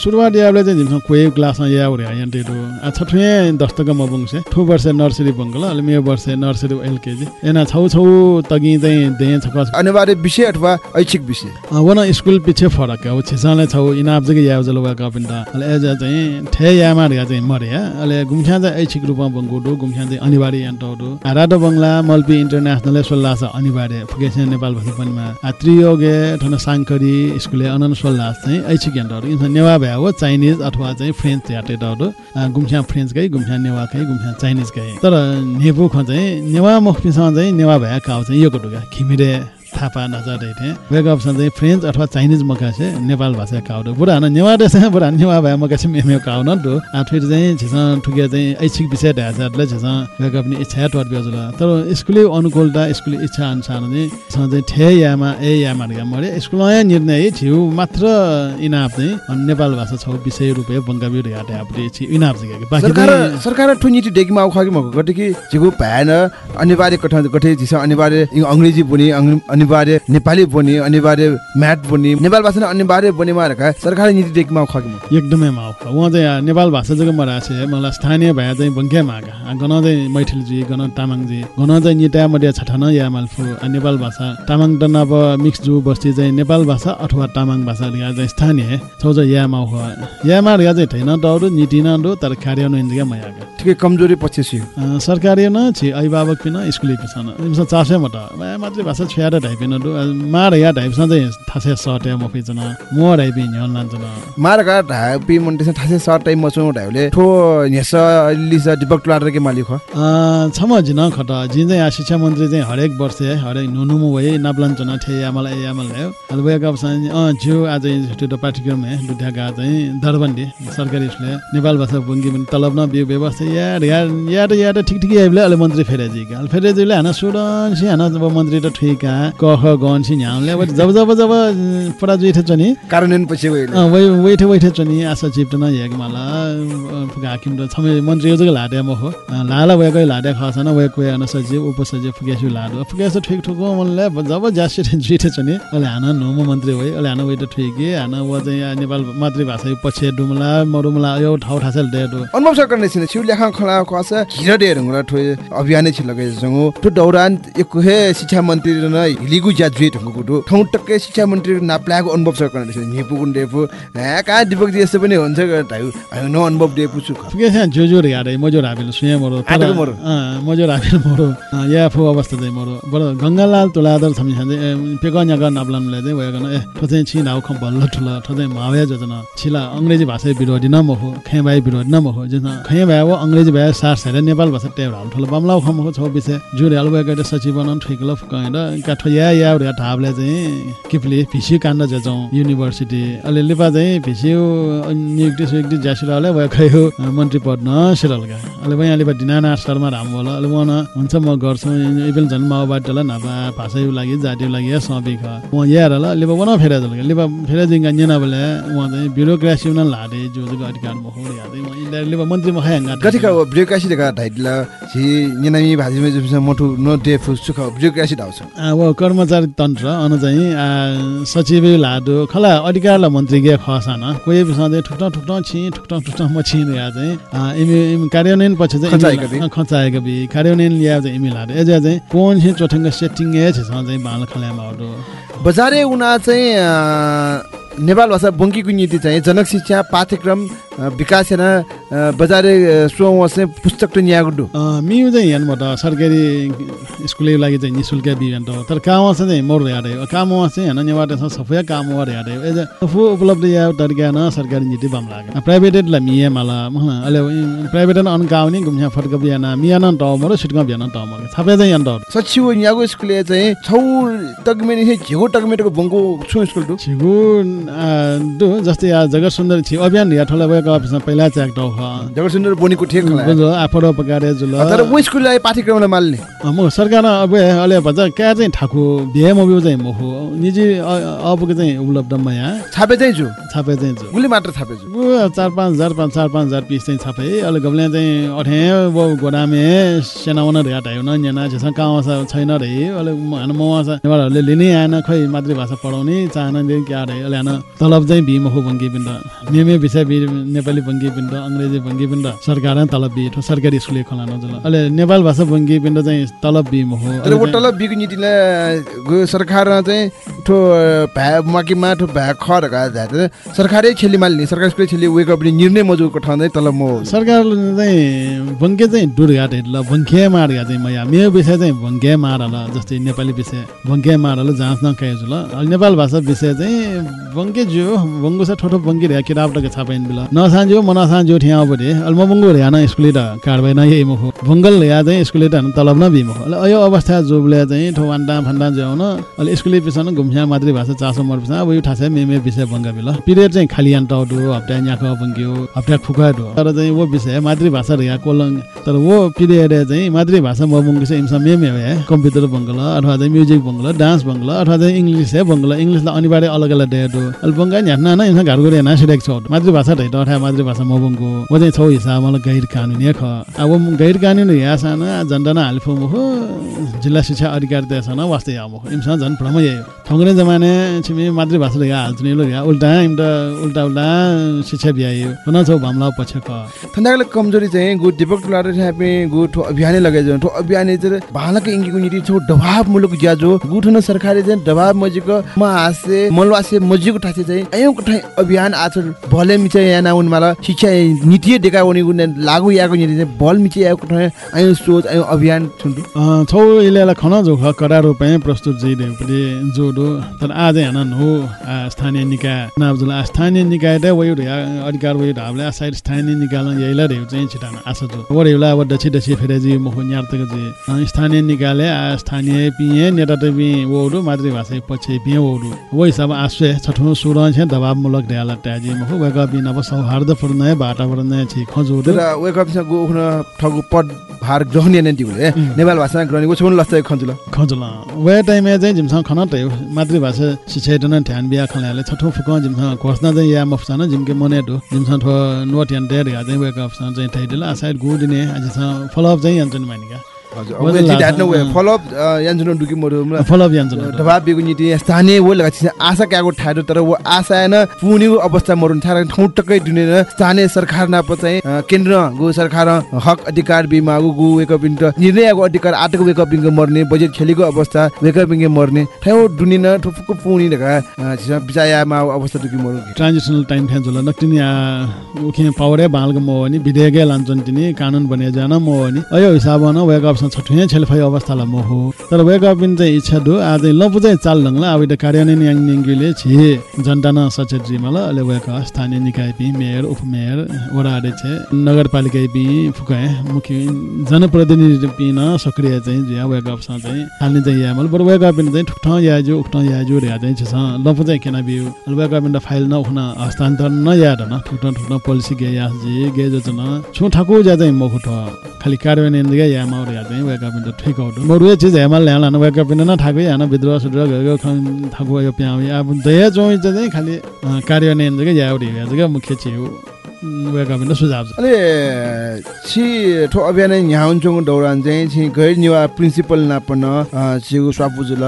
सुरुवात याबले चाहिँ कोही क्लासमा या उरे यन्टेटो आ छठुए दस्तक म बुङसे ठु वर्ष नर्सरी बुङ्गल अलि मे वर्ष नर्सरी एलकेजी। एना छौ छौ तगि चाहिँ दे छकस अनिवार्य विषय अथवा ऐच्छिक विषय? वन स्कुल पछि फरक हो छिसाले छौ इनाप जगे याव जलो वा कपिन त अले एज चाहिँ ठे यामा रे चाहिँ मरे अले गुम्छा चाहिँ ऐच्छिक रूपमा बङ्गो दो गुम्छा चाहिँ अनिवार्य यन्ट दो राडो बङ्गला मल्पी इन्टरनेसनल सोल्ला छ अनिवार्य। फुकेसन नेपाल भाषा पनमा। त्रियोगे ठन साङ्करी स्कुले अनन सोल्ला चाहिँ ऐच्छिक यन्ट नेवा भए हो चाइनिज अथवा चाहिँ फ्रेन्च याटे दो गुम्छा फ्रेन्च गई गुम्छा नेवा गुम्छा चाइनिज गई। तर नेपु ख चाहिँ नेवा मुखपिसँग चाहिँ नेवा भए काउ चाहिँ यो डुगा खिमिरे थापा नजर थिएँ। वेक अप्सन चाहिँ फ्रेन्च अथवा चाइनिज मकासे नेपाल भाषा काउडो। बुढा हान नेवा रहेछ बुढा नेवा भए मकासे मेमे काउन दो। आ फेरि चाहिँ छिस ठुके चाहिँ ऐच्छिक विषय ढाँचाले छिस वेक अपनी इच्छा टट बेजुल तर स्कुले अनुकूलता स्कुले इच्छा अनुसार चाहिँ ठे यामा ए यामा मरे। स्कुल निर्णय छिउ मात्र इनाप चाहिँ नेपाल भाषा छ विषय रूपे बङ्गाबी ढाटे आपले छि इनाप चाहिँ बाँकी सरकार सरकार ठुनीति डेकीमा आउ खाकि मको गटे कि जिगु भएन अनिवार्य कठा गटे जिस अनिवार्य अङ्ग्रेजी बोली अनिवार्य नेपाली बोली अनिवार्य म्याथ बोली नेपाल भाषा अनिवार्य बोलीमा रखा सरकारी नीति डेकीमा आउ खाकि मको एकदमै माउ उहाँ चाहिँ नेपाल भाषा जग्गा मरा छ। मलाई स्थानीय भए चाहिँ बङ्के मागा। गन चाहिँ मैथिलजी गन तामाङजी। गन चाहिँ निटा मडिया छठन या मालफु। नेपाल भाषा। तामाङ त अब मिक्स जु बस्ती चाहिँ नेपाल भाषा अथवा तामाङ भाषा चाहिँ स्थानीय छौ चाहिँ या माउ हो। या मा रिया चाहिँ ठैन डरु नीति डो तर कार्यान्वयन रिया मयागा ठिकै कमजोरी पछि छु सरकारी न छि अभिभावक पिन स्कुले पिसन। चासे मट। मातृभाषा छ्याएर ढाइपिन डो मार या ढाइपिसन चाहिँ थासे सट्या म पिचन म ढाइपि न्हल लान्छन मारका ढापी मन्टेसन थासे सर्ट टाइम मसु ढाउले ठो नेस लिस दीपक टुलार के मालिक हो। छम जिन खट जिन चाहिँ शिक्षा मन्त्री चाहिँ हरेक वर्ष हरेक नुनुमु भए नाप्लाञ्चन ठे यामल यामल ल्यायो अहिले गएको अवसान अँ ज्यू आज छुट्टो पाठ्यक्रम है दुध्याका चाहिँ दरबन्दी सरकारी स्कुल नेपाल भाषा बुङ्गी पनि तलब न बिउ व्यवस्था यार यार या त या त ठिक ठिक आइबले अहिले मन्त्री फेरेजी का फेरे जिले हाना सुडन सी हाना जब मन्त्री त ठिका। क ख गन न्याउले अब जब जब जब पडा जुइथे चनि कार्यान्वयन पछि वै वैठे वैठे चनि आशा चिप्ट न हेग मला फुका हाकिम त छमे मन्त्री जग लाड्या म हो। लाला वयकै लाड्या खसन वयको अन सचिव उपसचिव फुकेसु लाडो। फुकेसु ठिक ठुको मनले जब जासे *laughs* जुइठे चनि अहिले हाना नोम मन्त्री वै अहिले हाना वैठे ठिके हाना व चाहिँ नेपाल मातृभाषा पछि डुमला मरुमला यो ठाउँ ठासेल डेडो। अनुभव सरकार नै छिन छिउ लेखा खला कस हिर दे रंगला ठो अभियान छि। लगे जंगो ठो दौरान एक हे शिक्षा मन्त्री न हिलिगु ज्या जुइ ठंगु गुटु ठौ टक्के शिक्षा मन्त्री नाप्लाको अनुभव सरकार नै छिन। निपु गुन देपु ए का दीपक जी यस्तो पनि हुन्छ नो अनुभव देपु छु। जोजो रे यारे मजो राबिल सुया मरो। मरो। मजो राबिल मरो। या फु अवस्था चाहिँ मरो। बरो गङ्गालाल तुलादर छम छन् पेक न्याग नाप्लामले चाहिँ भयो गन ए ठो चाहिँ छि नाउ खम बल्ल ठुल ठो चाहिँ मावे जोजना। छिला अङ्ग्रेजी भाषा विरोधी न म हो खे भाइ विरोधी न म हो जुन खे भए वो अङ्ग्रेजी भए सार सार नेपाल भाषा टेब हाल ठुलो बमलाउ खम हो छौ विषय जुरे गएर सचिव बन ठिक ल फुकाएर काठो या या रे ठाबले चाहिँ किफले फिसी काण्ड जजौँ युनिभर्सिटी अहिले लिपा चाहिँ फिसी नियुक्ति सुयुक्ति ज्यासिराले भयो खयो मन्त्री पद न सिरलका अहिले भयो लिपा दिनानाथ शर्मा राम बोल अहिले म न हुन्छ म गर्छु। इबेल झन् माओवादीलाई नापा भाषाको लागि जातिको लागि सबिक म यार ल लिपा बना फेरा जलका लिपा फेरा जिङ्गा नेना बोले उहाँ चाहिँ ब्युरोक्रासी उना लाडे जो जो अधिकार म हो म लिपा मन्त्री म गतिका ब्रेकासी देखा ढाइला छि निनामी भाजी मे जुस मोटु नो ब्रेकासी धाउँछ। अब कर कर्मचारी तन्त्र अन चाहिँ आ, सचिव लाडो खला अधिकारलाई मन्त्री गे खसान। कोही सधैँ ठुक्ट ठुक्ट छि ठुक्ट ठुक्ट म छि या चाहिँ इमि कार्यान्वयन पछि चाहिँ खचाएको बि। कार्यान्वयन ल्या चाहिँ इमि लाडो। एज चाहिँ कोन छि चोठङ्ग सेटिङ छ चाहिँ बाल खल्यामा बजारे उना चाहिँ नेपाल भाषा बङ्कीको नीति चाहिँ जनक शिक्षा पाठ्यक्रम विकास हेर्न बजारे अ, स्व चाहिँ पुस्तक न्यागुडु मिउ चाहिँ यहाँबाट सरकारी स्कुलको लागि चाहिँ नि शुल्क बिहान तर काम चाहिँ मोर हेरे काम चाहिँ होइन नेवाट सफै काम वर हेरे एज सफु उपलब्ध या तरिका न सरकारी नीति बम लागे प्राइभेटेड ला मिए माला अले प्राइभेट अनकाउने गुम्या फर्क बिहान मियान ट मरो सिटका बिहान ट मरो छापे चाहिँ यन्त सचिव न्यागो स्कुलले चाहिँ छौ चाहिँ झिगो तगमेटको बङ्गो छु स्कुल टु छिगु दु जस्तै जगत सुन्दर छि अभियान या ठोला भएको अफिसमा पहिला चाहिँ एक जगत सुन्दर बोनीको ठेक बुझ्यो आफरो पकारे जुल। तर वो स्कुललाई पाठ्यक्रमलाई माल्ने। म सरकार अब अहिले भन्छ क्या चाहिँ ठाकु बिहे मबिउ चाहिँ मोहो निजी अ- अबको चाहिँ उपलब्ध मया छापे चाहिँ छु छापे चाहिँ छु उसले मात्र छापे छु उ चार पाँच हजार पाँच चार पाँच हजार पिस चाहिँ छापे। अहिले गब्ले चाहिँ अठे गोडामे सेनाउन रे हटायो न जेसँग कहाँ छ छैन रे। अहिले हान मवा छ नेवारहरूले लिनै आएन खै मातृभाषा पढाउने चाहना क्या रे। अहिले तलब चाहिँ बि मखु बङ्गी पिण्ड नियमे विषय नेपाली बङ्गी पिण्ड अङ्ग्रेजी बङ्गी पिण्ड सरकार तलब बि ठो सरकारी स्कुलले खोला नजुल। अहिले नेपाल भाषा बङ्गी पिण्ड चाहिँ तलब बि मखु तर वो तल बिगु नीतिलाई सरकार चाहिँ ठो भ्या माकिमा ठो भ्या खर सरकारै छेली माल्ने सरकार स्कुल छेली वेक अप निर्णय मजुको ठाउँदै तल म सरकारले चाहिँ भङ्के चाहिँ डुर्घाट हेर्ल भङ्खे मार्गा चाहिँ मैया मेरो विषय चाहिँ भङ्खे मारल जस्तै नेपाली विषय। भङ्खे मारल जाँच नकाइ जुल अब नेपाल भाषा विषय चाहिँ रे किताब टके छापाइन बिल नसान्जो म नसान्जो ठ्या बडे अल म बङ्गो रे न स्कुले त कारबाही न यही मुखो भङ्गल रे चाहिँ स्कुले त तलब न बिमो अल अयो अवस्था जोबले चाहिँ ठो वान्डा फन्डा ज्याउन अल स्कुले पिछन घुम्छ्या मातृभाषा चासो मर पिछन अब यो ठासे मेमे विषय भङ्गा बिल पिरियड चाहिँ खाली अन्त आउटो हप्ता न्याख बङ्ग्यो हप्ता खुकाटो तर चाहिँ वो विषय मातृभाषा रे कोलङ तर वो पिरियड चाहिँ मातृभाषा म बङ्गे चाहिँ इम्सा मेमे है कम्प्युटर बङ्गल अथवा चाहिँ म्युजिक बङ्गल डान्स बङ्गल अथवा चाहिँ इङ्ग्लिस है बङ्गल इङ्ग्लिसलाई अनिवार्य अलग अलग डेटो अल बङ्गा न्याट्न न इम्सा घरको रे ना सिडेक छ। मातृभाषा ढैट अथवा मातृभाषा म बङ्गो वो चाहिँ छौ हिसाब मलाई गैर कानुनी ख अब गैर कानुनी या सान झन्डा हालिफो मुखो जिल्ला शिक्षा अधिकारी देशन वास्तै आमो इम्सा झन् भ्रम यही ठङ्ग्रे जमाने छिमी मातृभाषा रे हाल्छु नि लो या उल्टा इम्टा उल्टा उल्टा शिक्षा भ्यायो न छौ भामला पछि ख। कमजोरी चाहिँ गु दिपक टुलार छापे गु ठो अभियानै लगाइ जो ठो अभियानै चाहिँ भालक इंगिको नीति छौ दबाव मुलुक ज्याजो। गु ठन सरकारले चाहिँ दबाव मजिको म हासे मलवासे मजिको ठासे चाहिँ अयौ कठै अभियान आछ भले मिचे याना उन माला शिक्षा नीति देका उनी गुने लागु याको नीति चाहिँ बल मिचे याको कठै अयौ सोच अयौ अभियान छुन्टु छौ इलेला खन जोख करा रूपे प्रस्तुत जइदे पनि जोडो। तर आज हेर्न हो स्थानीय निकाय। नाब्जुल स्थानीय निकाय त वयो अधिकार वयो ढाबले साइड स्थानीय निकाय यैला रेउ चाहिँ छिटान आशा जो वरेउला अब दछि दछि फेरे जी मोह न्यार्तक जी स्थानीय निकायले स्थानीय पिए नेता बि वोडु मातृभाषा पछि पिए वोडु। वो हिसाब आश्वे छठो सुर छ दबावमूलक ढ्याला ट्याजी मोह वेका बिन अब सौहार्दपूर्ण वातावरण छि खजोडु तर वेक अप गु ठगु पद भार जहने नै दिगुले नेपाल भाषा ग्रहणी वो छुन लस्ता खन्जुल खजुल। वे टाइममा चाहिँ जिमसँग खन त मातृभाषा शिक्षा न ध्यान बिहा खलाले छठो फुक जिमसँग घोषणा चाहिँ या मफसान जिमके मने दो। जिमसँग ठो नोट यान डेर या चाहिँ वेक अप्सन चाहिँ आ साइड गुडिने अझसँग फलोअप चाहिँ यान्छन् मानिका बिगु नीति स्थानीय वो लगा छ। आशा क्याको ठाडो तर वो आशा न पुनिको अवस्था मरुन। ठाउँ टक्कै स्थानीय सरकार न चाहिँ केन्द्र गु सरकार हक अधिकार बिमा गु वेकअप निर्णयको अधिकार आटको वेकअप मर्ने बजेट खेलेको अवस्था वेकअप मर्ने। ठाउँ दुने न ठुफुको पुनि ढका बिचायामा अवस्था दुकी मरु। ट्रान्जिसनल टाइम थियो जुल नक्तिनी आ उखे पावरे बालको मो नि विधेयकै लान्छन् तिनी कानुन बने जान मो नि। अयो वेक अप छठुए छेलफै अवस्थालाई मो हो। तर इन चाहिँ इच्छा दु आज लपु चाहिँ चाल लङ्ला अब त कार्यान्वयन याङ जनता न सचेत जिमल अहिले वेक स्थानीय निकाय पि मेयर उपमेयर वडा अध्यक्ष नगरपालिका पि फुकाए मुख्य जनप्रतिनिधि पि न सक्रिय चाहिँ जिया अप चाहिँ हाल्ने चाहिँ यामल बरु अप चाहिँ ठुक्ठ याजु उक्ठ याजु रे चाहिँ छ लपु चाहिँ केना बिउ? वेक अप फाइल न हस्तान्तरण न याद न ठुक्ठ ठुक्ठ पोलिसी गे यास जी गे जो छु ठाकु जा चाहिँ मखुठ खाली कार्यान्वयन गे यामा या अप ठिक मरु चीज हेमल ल्याला न वेक अप न ठाकु या न विद्रोह सुद्रोह गयो खन ठाकु यो प्याउ अब दया जोइ चाहिँ खाली अ, कार्यान्वयन गे या रे या मुख्य चाहिँ छ अले छि ठो अभियान न्याउन चोङ दौरान चाहिँ छि गैर निवा प्रिन्सिपल नापन छिगु स्वापु जुल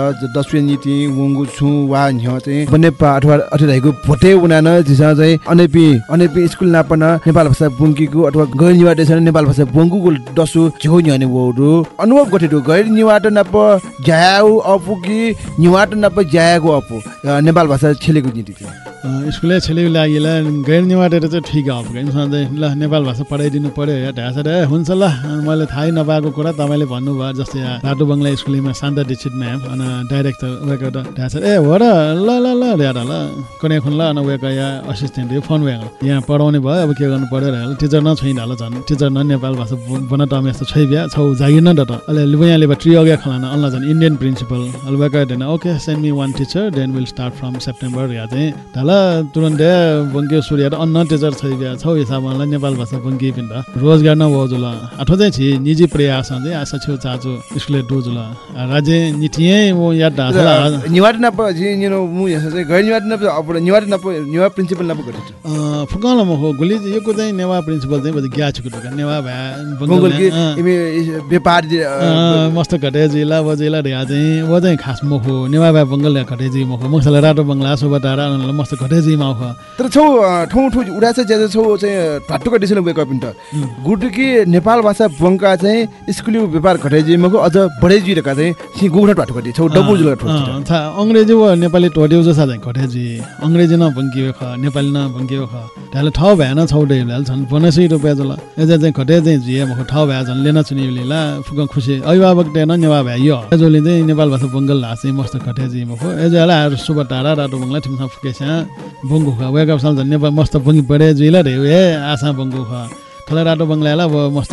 नीति वंगु छु वा न्ह चाहिँ बनेपा अथवा अठिरहेको भोटे उनान जिसा चाहिँ अनेपि अनेपि स्कुल नापन नेपाल भाषा बुङ्कीको अथवा गैर निवा देश नेपाल भाषा बुङ्कुको दसु झ्यौ न्हने वरु अनुभव गठितो गैर निवाट नाप ज्याउ अपुकी निवाट नाप ज्याएको अपु नेपाल भाषा छेलेको नीति अँ, स्कुलै छेलिको लागि ल गैर निवाटेर चाहिँ ठिक हो सधैँ ल नेपाल भाषा पढाइदिनु पऱ्यो या ढ्या हुन्छ ल मैले थाहै नपाएको कुरा तपाईँले भन्नुभयो जस्तै राटो बङ्गला स्कुलमा शान्ता दीक्षित म्याम अनि डाइरेक्टर उयोको त ढ्यासा ए हो र ल ल ल ल्याएर ल कुनै खुन ल अनि उयोको यहाँ असिस्टेन्ट फोन भएको यहाँ पढाउने भयो अब के गर्नु पऱ्यो र टिचर छैन ल झन् टिचर न नेपाल भाषा बन टम यस्तो छै बिहा छौ जागिर न त अहिले लुबैयाले ट्री अघि खलान अल्ल झन् Indian principal then okay send me one teacher then will start from September या चाहिँ ढाल तुरन्तै बङ्के सूर्य र अन्य टिचर छै बिहा छौ हिसाबमा नेपाल भाषा बङ्के पिन्द रोजगार न भयो जुल अठो चाहिँ छि निजी प्रयास चाहिँ आशा छेउ चाचो स्कुले डो जुल राज्य निटिए वो या ढासा निवाट नाप you know मु यस चाहिँ गैर निवाट नाप अब निवाट नाप निवा प्रिन्सिपल नाप गठितो फुकाउन म हो। गुली यो को चाहिँ नेवा प्रिन्सिपल चाहिँ बदि ग्या छुको ढोका नेवा भ्या बङ्गल कि इमे व्यापार मस्त घटे जिल्ला बजिला ढ्या चाहिँ वो चाहिँ खास म हो। नेवा भ्या बङ्गल घटे जी म हो। मसला रातो बङ्गला सोबा टाढा अनि मस्त घटे जी मा हो तर छौ अ, ठौ ठौ उडा चाहिँ ज्यादा छौ चाहिँ ठाटुका डिसन गएको पिन्ट गुटु कि नेपाल भाषा बङ्का चाहिँ स्कुली व्यापार घटाइ जिमको अझ बढै जिरहेका चाहिँ छि गुठा ठाटुका दि छौ डबु जुल ठो अङ्ग्रेजी वा नेपाली टोड्यो जसा चाहिँ घटेजी अङ्ग्रेजी न भङ्कियो ख नेपाली न भङ्कियो ख त्याले ठाउँ भएन छौटे ल्याल छन् पन्नासै रुपियाँ जल एजा चाहिँ घटे चाहिँ झिए मख ठाउँ भए झन् लेन चुनि ला फुक खुसी अभिभावक टेन नेवा भए यो एजोले चाहिँ नेपाल भाषा बङ्गल ला चाहिँ मस्त घटे जी मख एजाला सुब टाढा रातो बङ्गला ठिमसा फुकेसा बङ्गु ख वेका साल झन् नेपाल मस्त बङ्गी बढे जुइला रे ए आशा बङ्गु ख खला रातो बङ्गला अब मस्त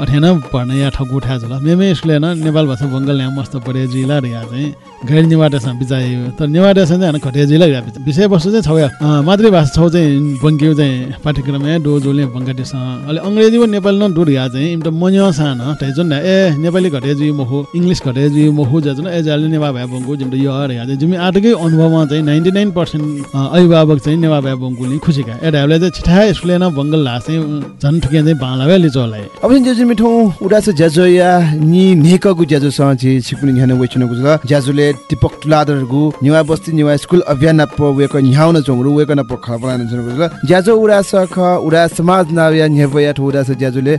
अठेन पढ्ने या ठगु उठा ल मेमे स्कुले न नेपाल भाषा बङ्गाल यहाँ मस्त पढे जिला रे यहाँ चाहिँ गैर निवाटेसँग बिचायो तर निवाटेसँग चाहिँ घटे जिला या विषयवस्तु चाहिँ छौ मातृभाषा छौ चाहिँ बङ्क्यौ चाहिँ पाठ्यक्रम यहाँ डो जोले बङ्गाटेसँग अहिले अङ्ग्रेजी वा नेपाली न डोर या चाहिँ इम्टा मन्य सान त्यही जुन ए नेपाली घटे जी मोहो इङ्ग्लिस घटे जी मोहो जा जुन ए जाले नेवा भए बङ्गु जिम्टा यो या चाहिँ। जुमी आटकै अनुभवमा चाहिँ नाइन्टी नाइन पर्सेन्ट अभिभावक चाहिँ नेवा भए बङ्गुले खुसीका। एडाहरूले चाहिँ छिठा स्कुले बङ्गल ला चाहिँ झन् ठुके चाहिँ भाँला भए चलाए अब चाहिँ ज्याजु मिठो उडा या नि नेकगु ज्याजो सँग चाहिँ छिकुनि ह्यान वेचनको जुल ज्याजुले टिपक तुलादरगु निवा बस्ती निवा स्कुल अभियान प वेक न्याउन चोङरु वेक न प खबरान जुल जुल ज्याजो उडा सख उडा समाज नावया न्हेवया ठो उडा चाहिँ ज्याजुले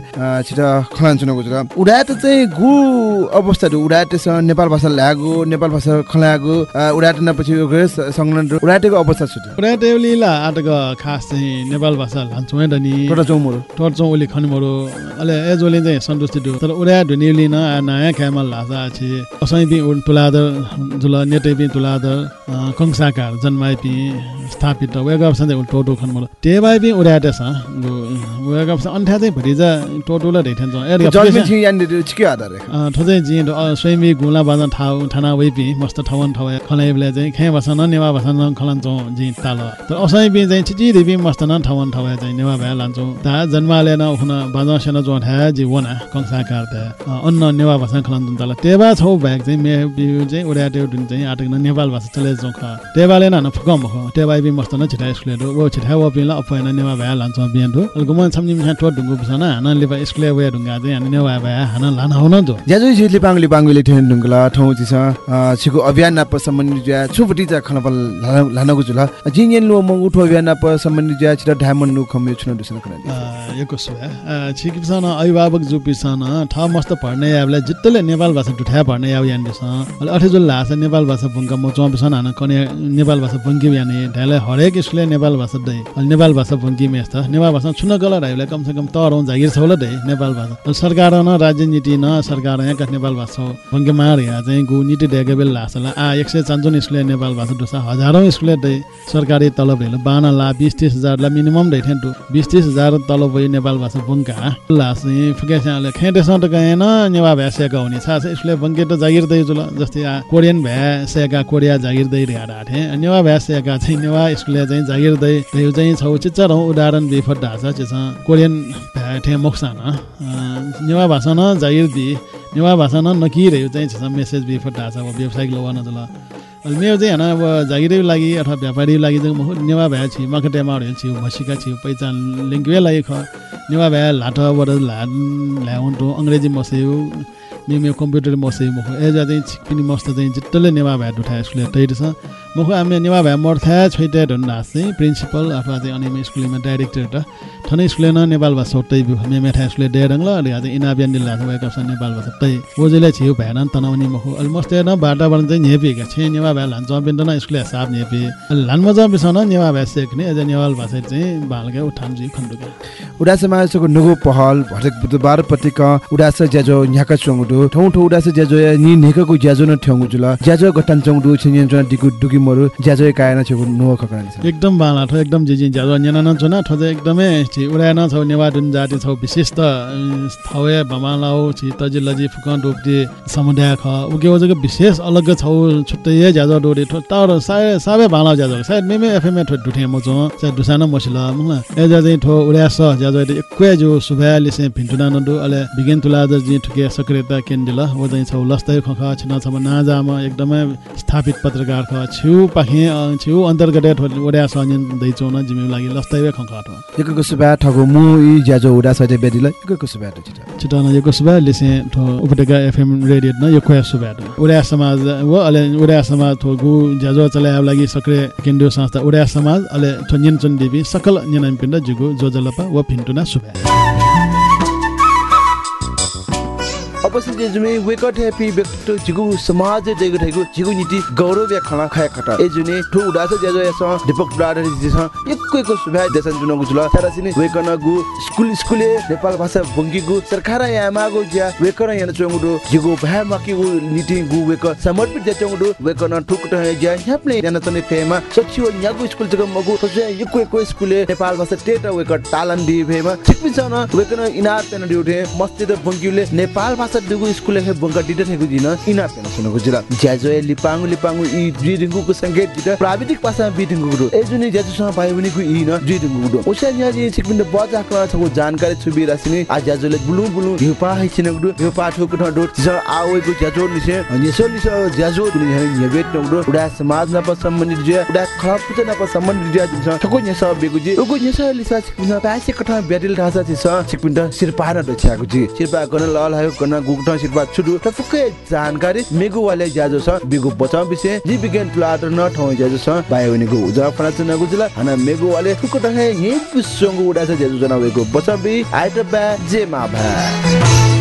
छिटा खलान चुनको जुल उडा त चाहिँ गु अवस्था दु उडा त्यससँग नेपाल भाषा लागु नेपाल भाषा खलागु उडा त नपछि संलग्न उडा टेको अवस्था छु पुराटेउलीला आटक खास चाहिँ नेपाल भाषा लान्छौँ है डनी टोटा चौमरो टोट चौली खनिमरो अहिले एजोले चाहिँ सन्तुष्टि दु तर उडा ढुनिउली न नयाँ ख्यामल लासा छि असै पि उन तुलादर जुल नेटे पि तुलादर अँ, कंसाकार जन्माइ पि स्थापित वेग अफ सधैँ टोटो खनमरो टेबाइ पि उडाटे छ वेग अफ अन्ठ्या चाहिँ भरिजा ढेठन छिके आधार रे ठोजै जी स्वयं गुला बाजा ठाउ ठाना वैपि मस्त ठाउन ठाउ खलाइ बेला चाहिँ खे बसा न नेवा बसा न खलान्छौँ जी ताल तर असै बि चाहिँ दिबि मस्त न ठाउन ठाउ चाहिँ नेवा भए लान्छौँ ता जन्माले न उखन बाजा सेना जो ठ्या जी वना कंसाकार त अन्न नेवा भाषा खलान्छौँ ताल। टेबा छौ ब्याग चाहिँ मे बिउ चाहिँ उडा टेउ दुन चाहिँ आटक न नेपाल भाषा चले जाउँ ख। टेबाले न फुकम ख टेबाइ बि मस्त न छिटा स्कुले दो वो छिटा वो पिला अपैन नेवा भए लान्छौँ बिहान दो गुमन छम्नि मिसा टोट ढुङ्गु बिसन हान लेबा स्कुले वे ढुङ्गा चाहिँ हामी नेवा भए हान लान हुन जो ज्याजु छि लिपाङ लिपाङले ठेन ढुङ्गला ठौ छिस छिको अभियान नाप सम्बन्धी ज्या छुपटी जा खनपल लानको जुल जिन लो मंगु ठो अभियान नाप सम्बन्धी ज्या छिटा डायमन्ड नु खम्यो छुन दुसन कन यको सुया छिकिसन अभिभावक जुपिसन ठ मस्त पढ्ने याबले जित्तले नेपाल भाषा दुठा पढ्ने याब यान दिस अहिले अठे जुल नेपाल भाषा बुङ्का म चौबिसन हान कने नेपाल भाषा बुङ्की याने ढाले हरेक स्कुलले नेपाल भाषा दै। अहिले नेपाल भाषा बुङ्की मेस्त नेपाल भाषा छुन गला ढाइले कम से कम तरौँ जागिर छौला दै नेपाल भाषा। अहिले सरकार न राज्य नीति न सरकार यहाँ नेपाल भाषा बुङ्के मार या चाहिँ गु नीति ढेके बेल लासला आ एक सय चान्चुन स्कुलले नेपाल भाषा दुसा हजारौँ स्कुलले दै। सरकारी तलब हेर्नु बाह्र ला बिस तिस हजारलाई मिनिमम दै ठ्यान्टु बिस तिस हजार तलब भयो नेपाल भाषा बुङ्का लास फुकेस्याले खेटेसँग गएन नेवा भ्या सेका हुने छ बङ्के त जागिर दै जुल जस्तै कोरियन भ्या सेका कोरिया जागिर दै रिहाड आठे नेवा भ्या सेका चाहिँ नेवा स्कुलले चाहिँ जागिर दै त्यो चाहिँ छौ चिच्चर हौ उदाहरण बेफट ढाँचा चिस कोरियन भ्या ठे मोक्सान नेवा भाषा न जागिर दि नेवा भाषा न नकिरहेको चाहिँ छ? मेसेज बेफट ढाँचा अब व्यवसायिक लवान जुल। मेरो चाहिँ होइन अब जागिरै लागि अथवा व्यापारी लागि चाहिँ म नेवा भए छि मकटे माडे छि भसिका छि पहिचान लिङ्कवे लागि ख। नेवा भए लाटबाट ला ल्याउन्टो अङ्ग्रेजी मस्यो मेरो कम्प्युटर मस्यो म एजा चाहिँ छिक्पिनी मस्त चाहिँ जिट्टले नेवा भए दुठा स्कुल तैर छ म आमे नेवा भए मर्था छोइटे ढुन्डा चाहिँ प्रिन्सिपल अथवा चाहिँ अनि स्कुलमा डाइरेक्टर त ठनै स्कुले न नेपाल भाषा तै मे मेठा स्कुले डेरङ ल अलि अझै इनाबियन दिल लाथ भएको छ नेपाल भाषा तै ओजेले छिउ भएन तनाउनी मखु। अलि मस्ते न वातावरण चाहिँ नेपेका छे। नेवा भए लान्छ बिन्द न स्कुले साप नेपे। अलि लान मजा बिसन नेवा भए सेक्ने। अझ नेपाल भाषा चाहिँ बालका उठाम जी खण्डुका उडास समाजको नुगु पहल भटक बुधबार पत्रिका उडास ज्याजो न्याका चंगडु ठौ ठौ उडास ज्याजो नि नेकको ज्याजो न ठ्याङ्गु जुल ज्याजो गठन चंगडु छिन्यन जना दिगु दुगि मरु ज्याजो कायना छगु नुव खकरान छ। एकदम बाला ठ एकदम जिजि ज्याजो न्याना न छना ठ एकदमै छि उडान छ नेवा दुन जाति छ विशेष त थवे भमालाउ छि तजि लजि फुकन डोप्टे समुदाय ख उके वजको विशेष अलग छौ छुट्टै ज्याजो डोरे ठ तर साय साबे भाला ज्याजो सायद मेमे एफएम ठ दुठे म छ सायद दुसाना मसिला मुला। एजा चाहिँ ठो उडास ज्याजो एक्वे जो सुभाले से भिन्टुना नडु अले बिगेन तुला जि ठुके सक्रियता केन्द्र व चाहिँ छौ लस्तै खख छिन छ नाजामा एकदमै स्थापित पत्रकार ख छिउ पाखे छिउ अन्तर्गत ओड्या सञ्जन दैचौ न जिम्मे लागि लस्तै खख ठ एकको सुबा ठगो मु इ ज्याजो उडा सते बेदिल एकको सुबा ठ छिटा। छिटा न यको सुबा लेसे ठो उपत्यका एफएम रेडियो न यो खोया सुबा ओड्या समाज व अले ओड्या समाज ठो गु ज्याजो चलाय लागि सक्रिय केन्द्रीय संस्था ओड्या समाज अले ठो नियन्त्रण देवी सकल नियन्त्रण पिण्ड जुगु जोजलपा व भिन्टुना सुबा जे जुमे वेकट ह्यापी व्यक्त जिगु समाज जेगु ठेगु जिगु नीति गौरव या खना खाया खटा। ए जुने ठु उडास जेजो यस दीपक ब्राडर जिस एकको एको सुभाय देशन जुन गुजुल। सारा सिने वेकन गु स्कुल स्कुले नेपाल भाषा बंगी गु सरकार या मागु ज्या वेकन यान चंगुडु। जिगु भा माकी गु नीति गु वेक समर्पित जे चंगुडु। वेकन ठुक ट ज्या ह्यापले यान तने फेमा। सचिव न्यागु स्कुल जग मगु सजे एको एको स्कुले नेपाल भाषा टेटा वेक तालन दि भेमा। छिकपिन वेकन इनार तेन दिउथे मस्जिद बंगीले नेपाल भाषा दुगु स्कुल हे बंगा डिटा थेगु दिन इना पेन सुनको जिला। ज्याजो लिपांगु लिपांगु इ बिदिंगु को संकेत दिटा प्राविधिक भाषा बिदिंगु गुडु ए जुनि ज्याजो सँग पाइ पनि गु इ न बिदिंगु गुडु ओसा न्या जि छिकबिन बजा करा छगु जानकारी छुबि रासिनि आ ज्याजोले बुलु बुलु हिपा है छिन गुडु हिपा ठोक न डोट ज आवे गु ज्याजो निसे निसो निसो ज्याजो दुनि हे नेबेट न गुडु उडा समाज न प सम्बन्धित ज्या उडा खराब पुत न प सम्बन्धित ज्या दिन्छ ठको न्यस बेगु जि। उगु न्यस लिसा छिकबिन पासे कठा ब्याटिल थासा छिस छिकबिन सिरपा न दछागु जि। सिरपा गन लल हायो जानकारी मेगु वाले छ बिगु बचाउ विषय जी विज्ञान तुलातर न ठौ ज्याजो छ बायोनिगु उजा फना चुना गुजुला हना मेगु वाले ठुको टहे हे पुसंगु उडा छ ज्याजो जना वेगु बचाउ बि आइट बा जे मा भा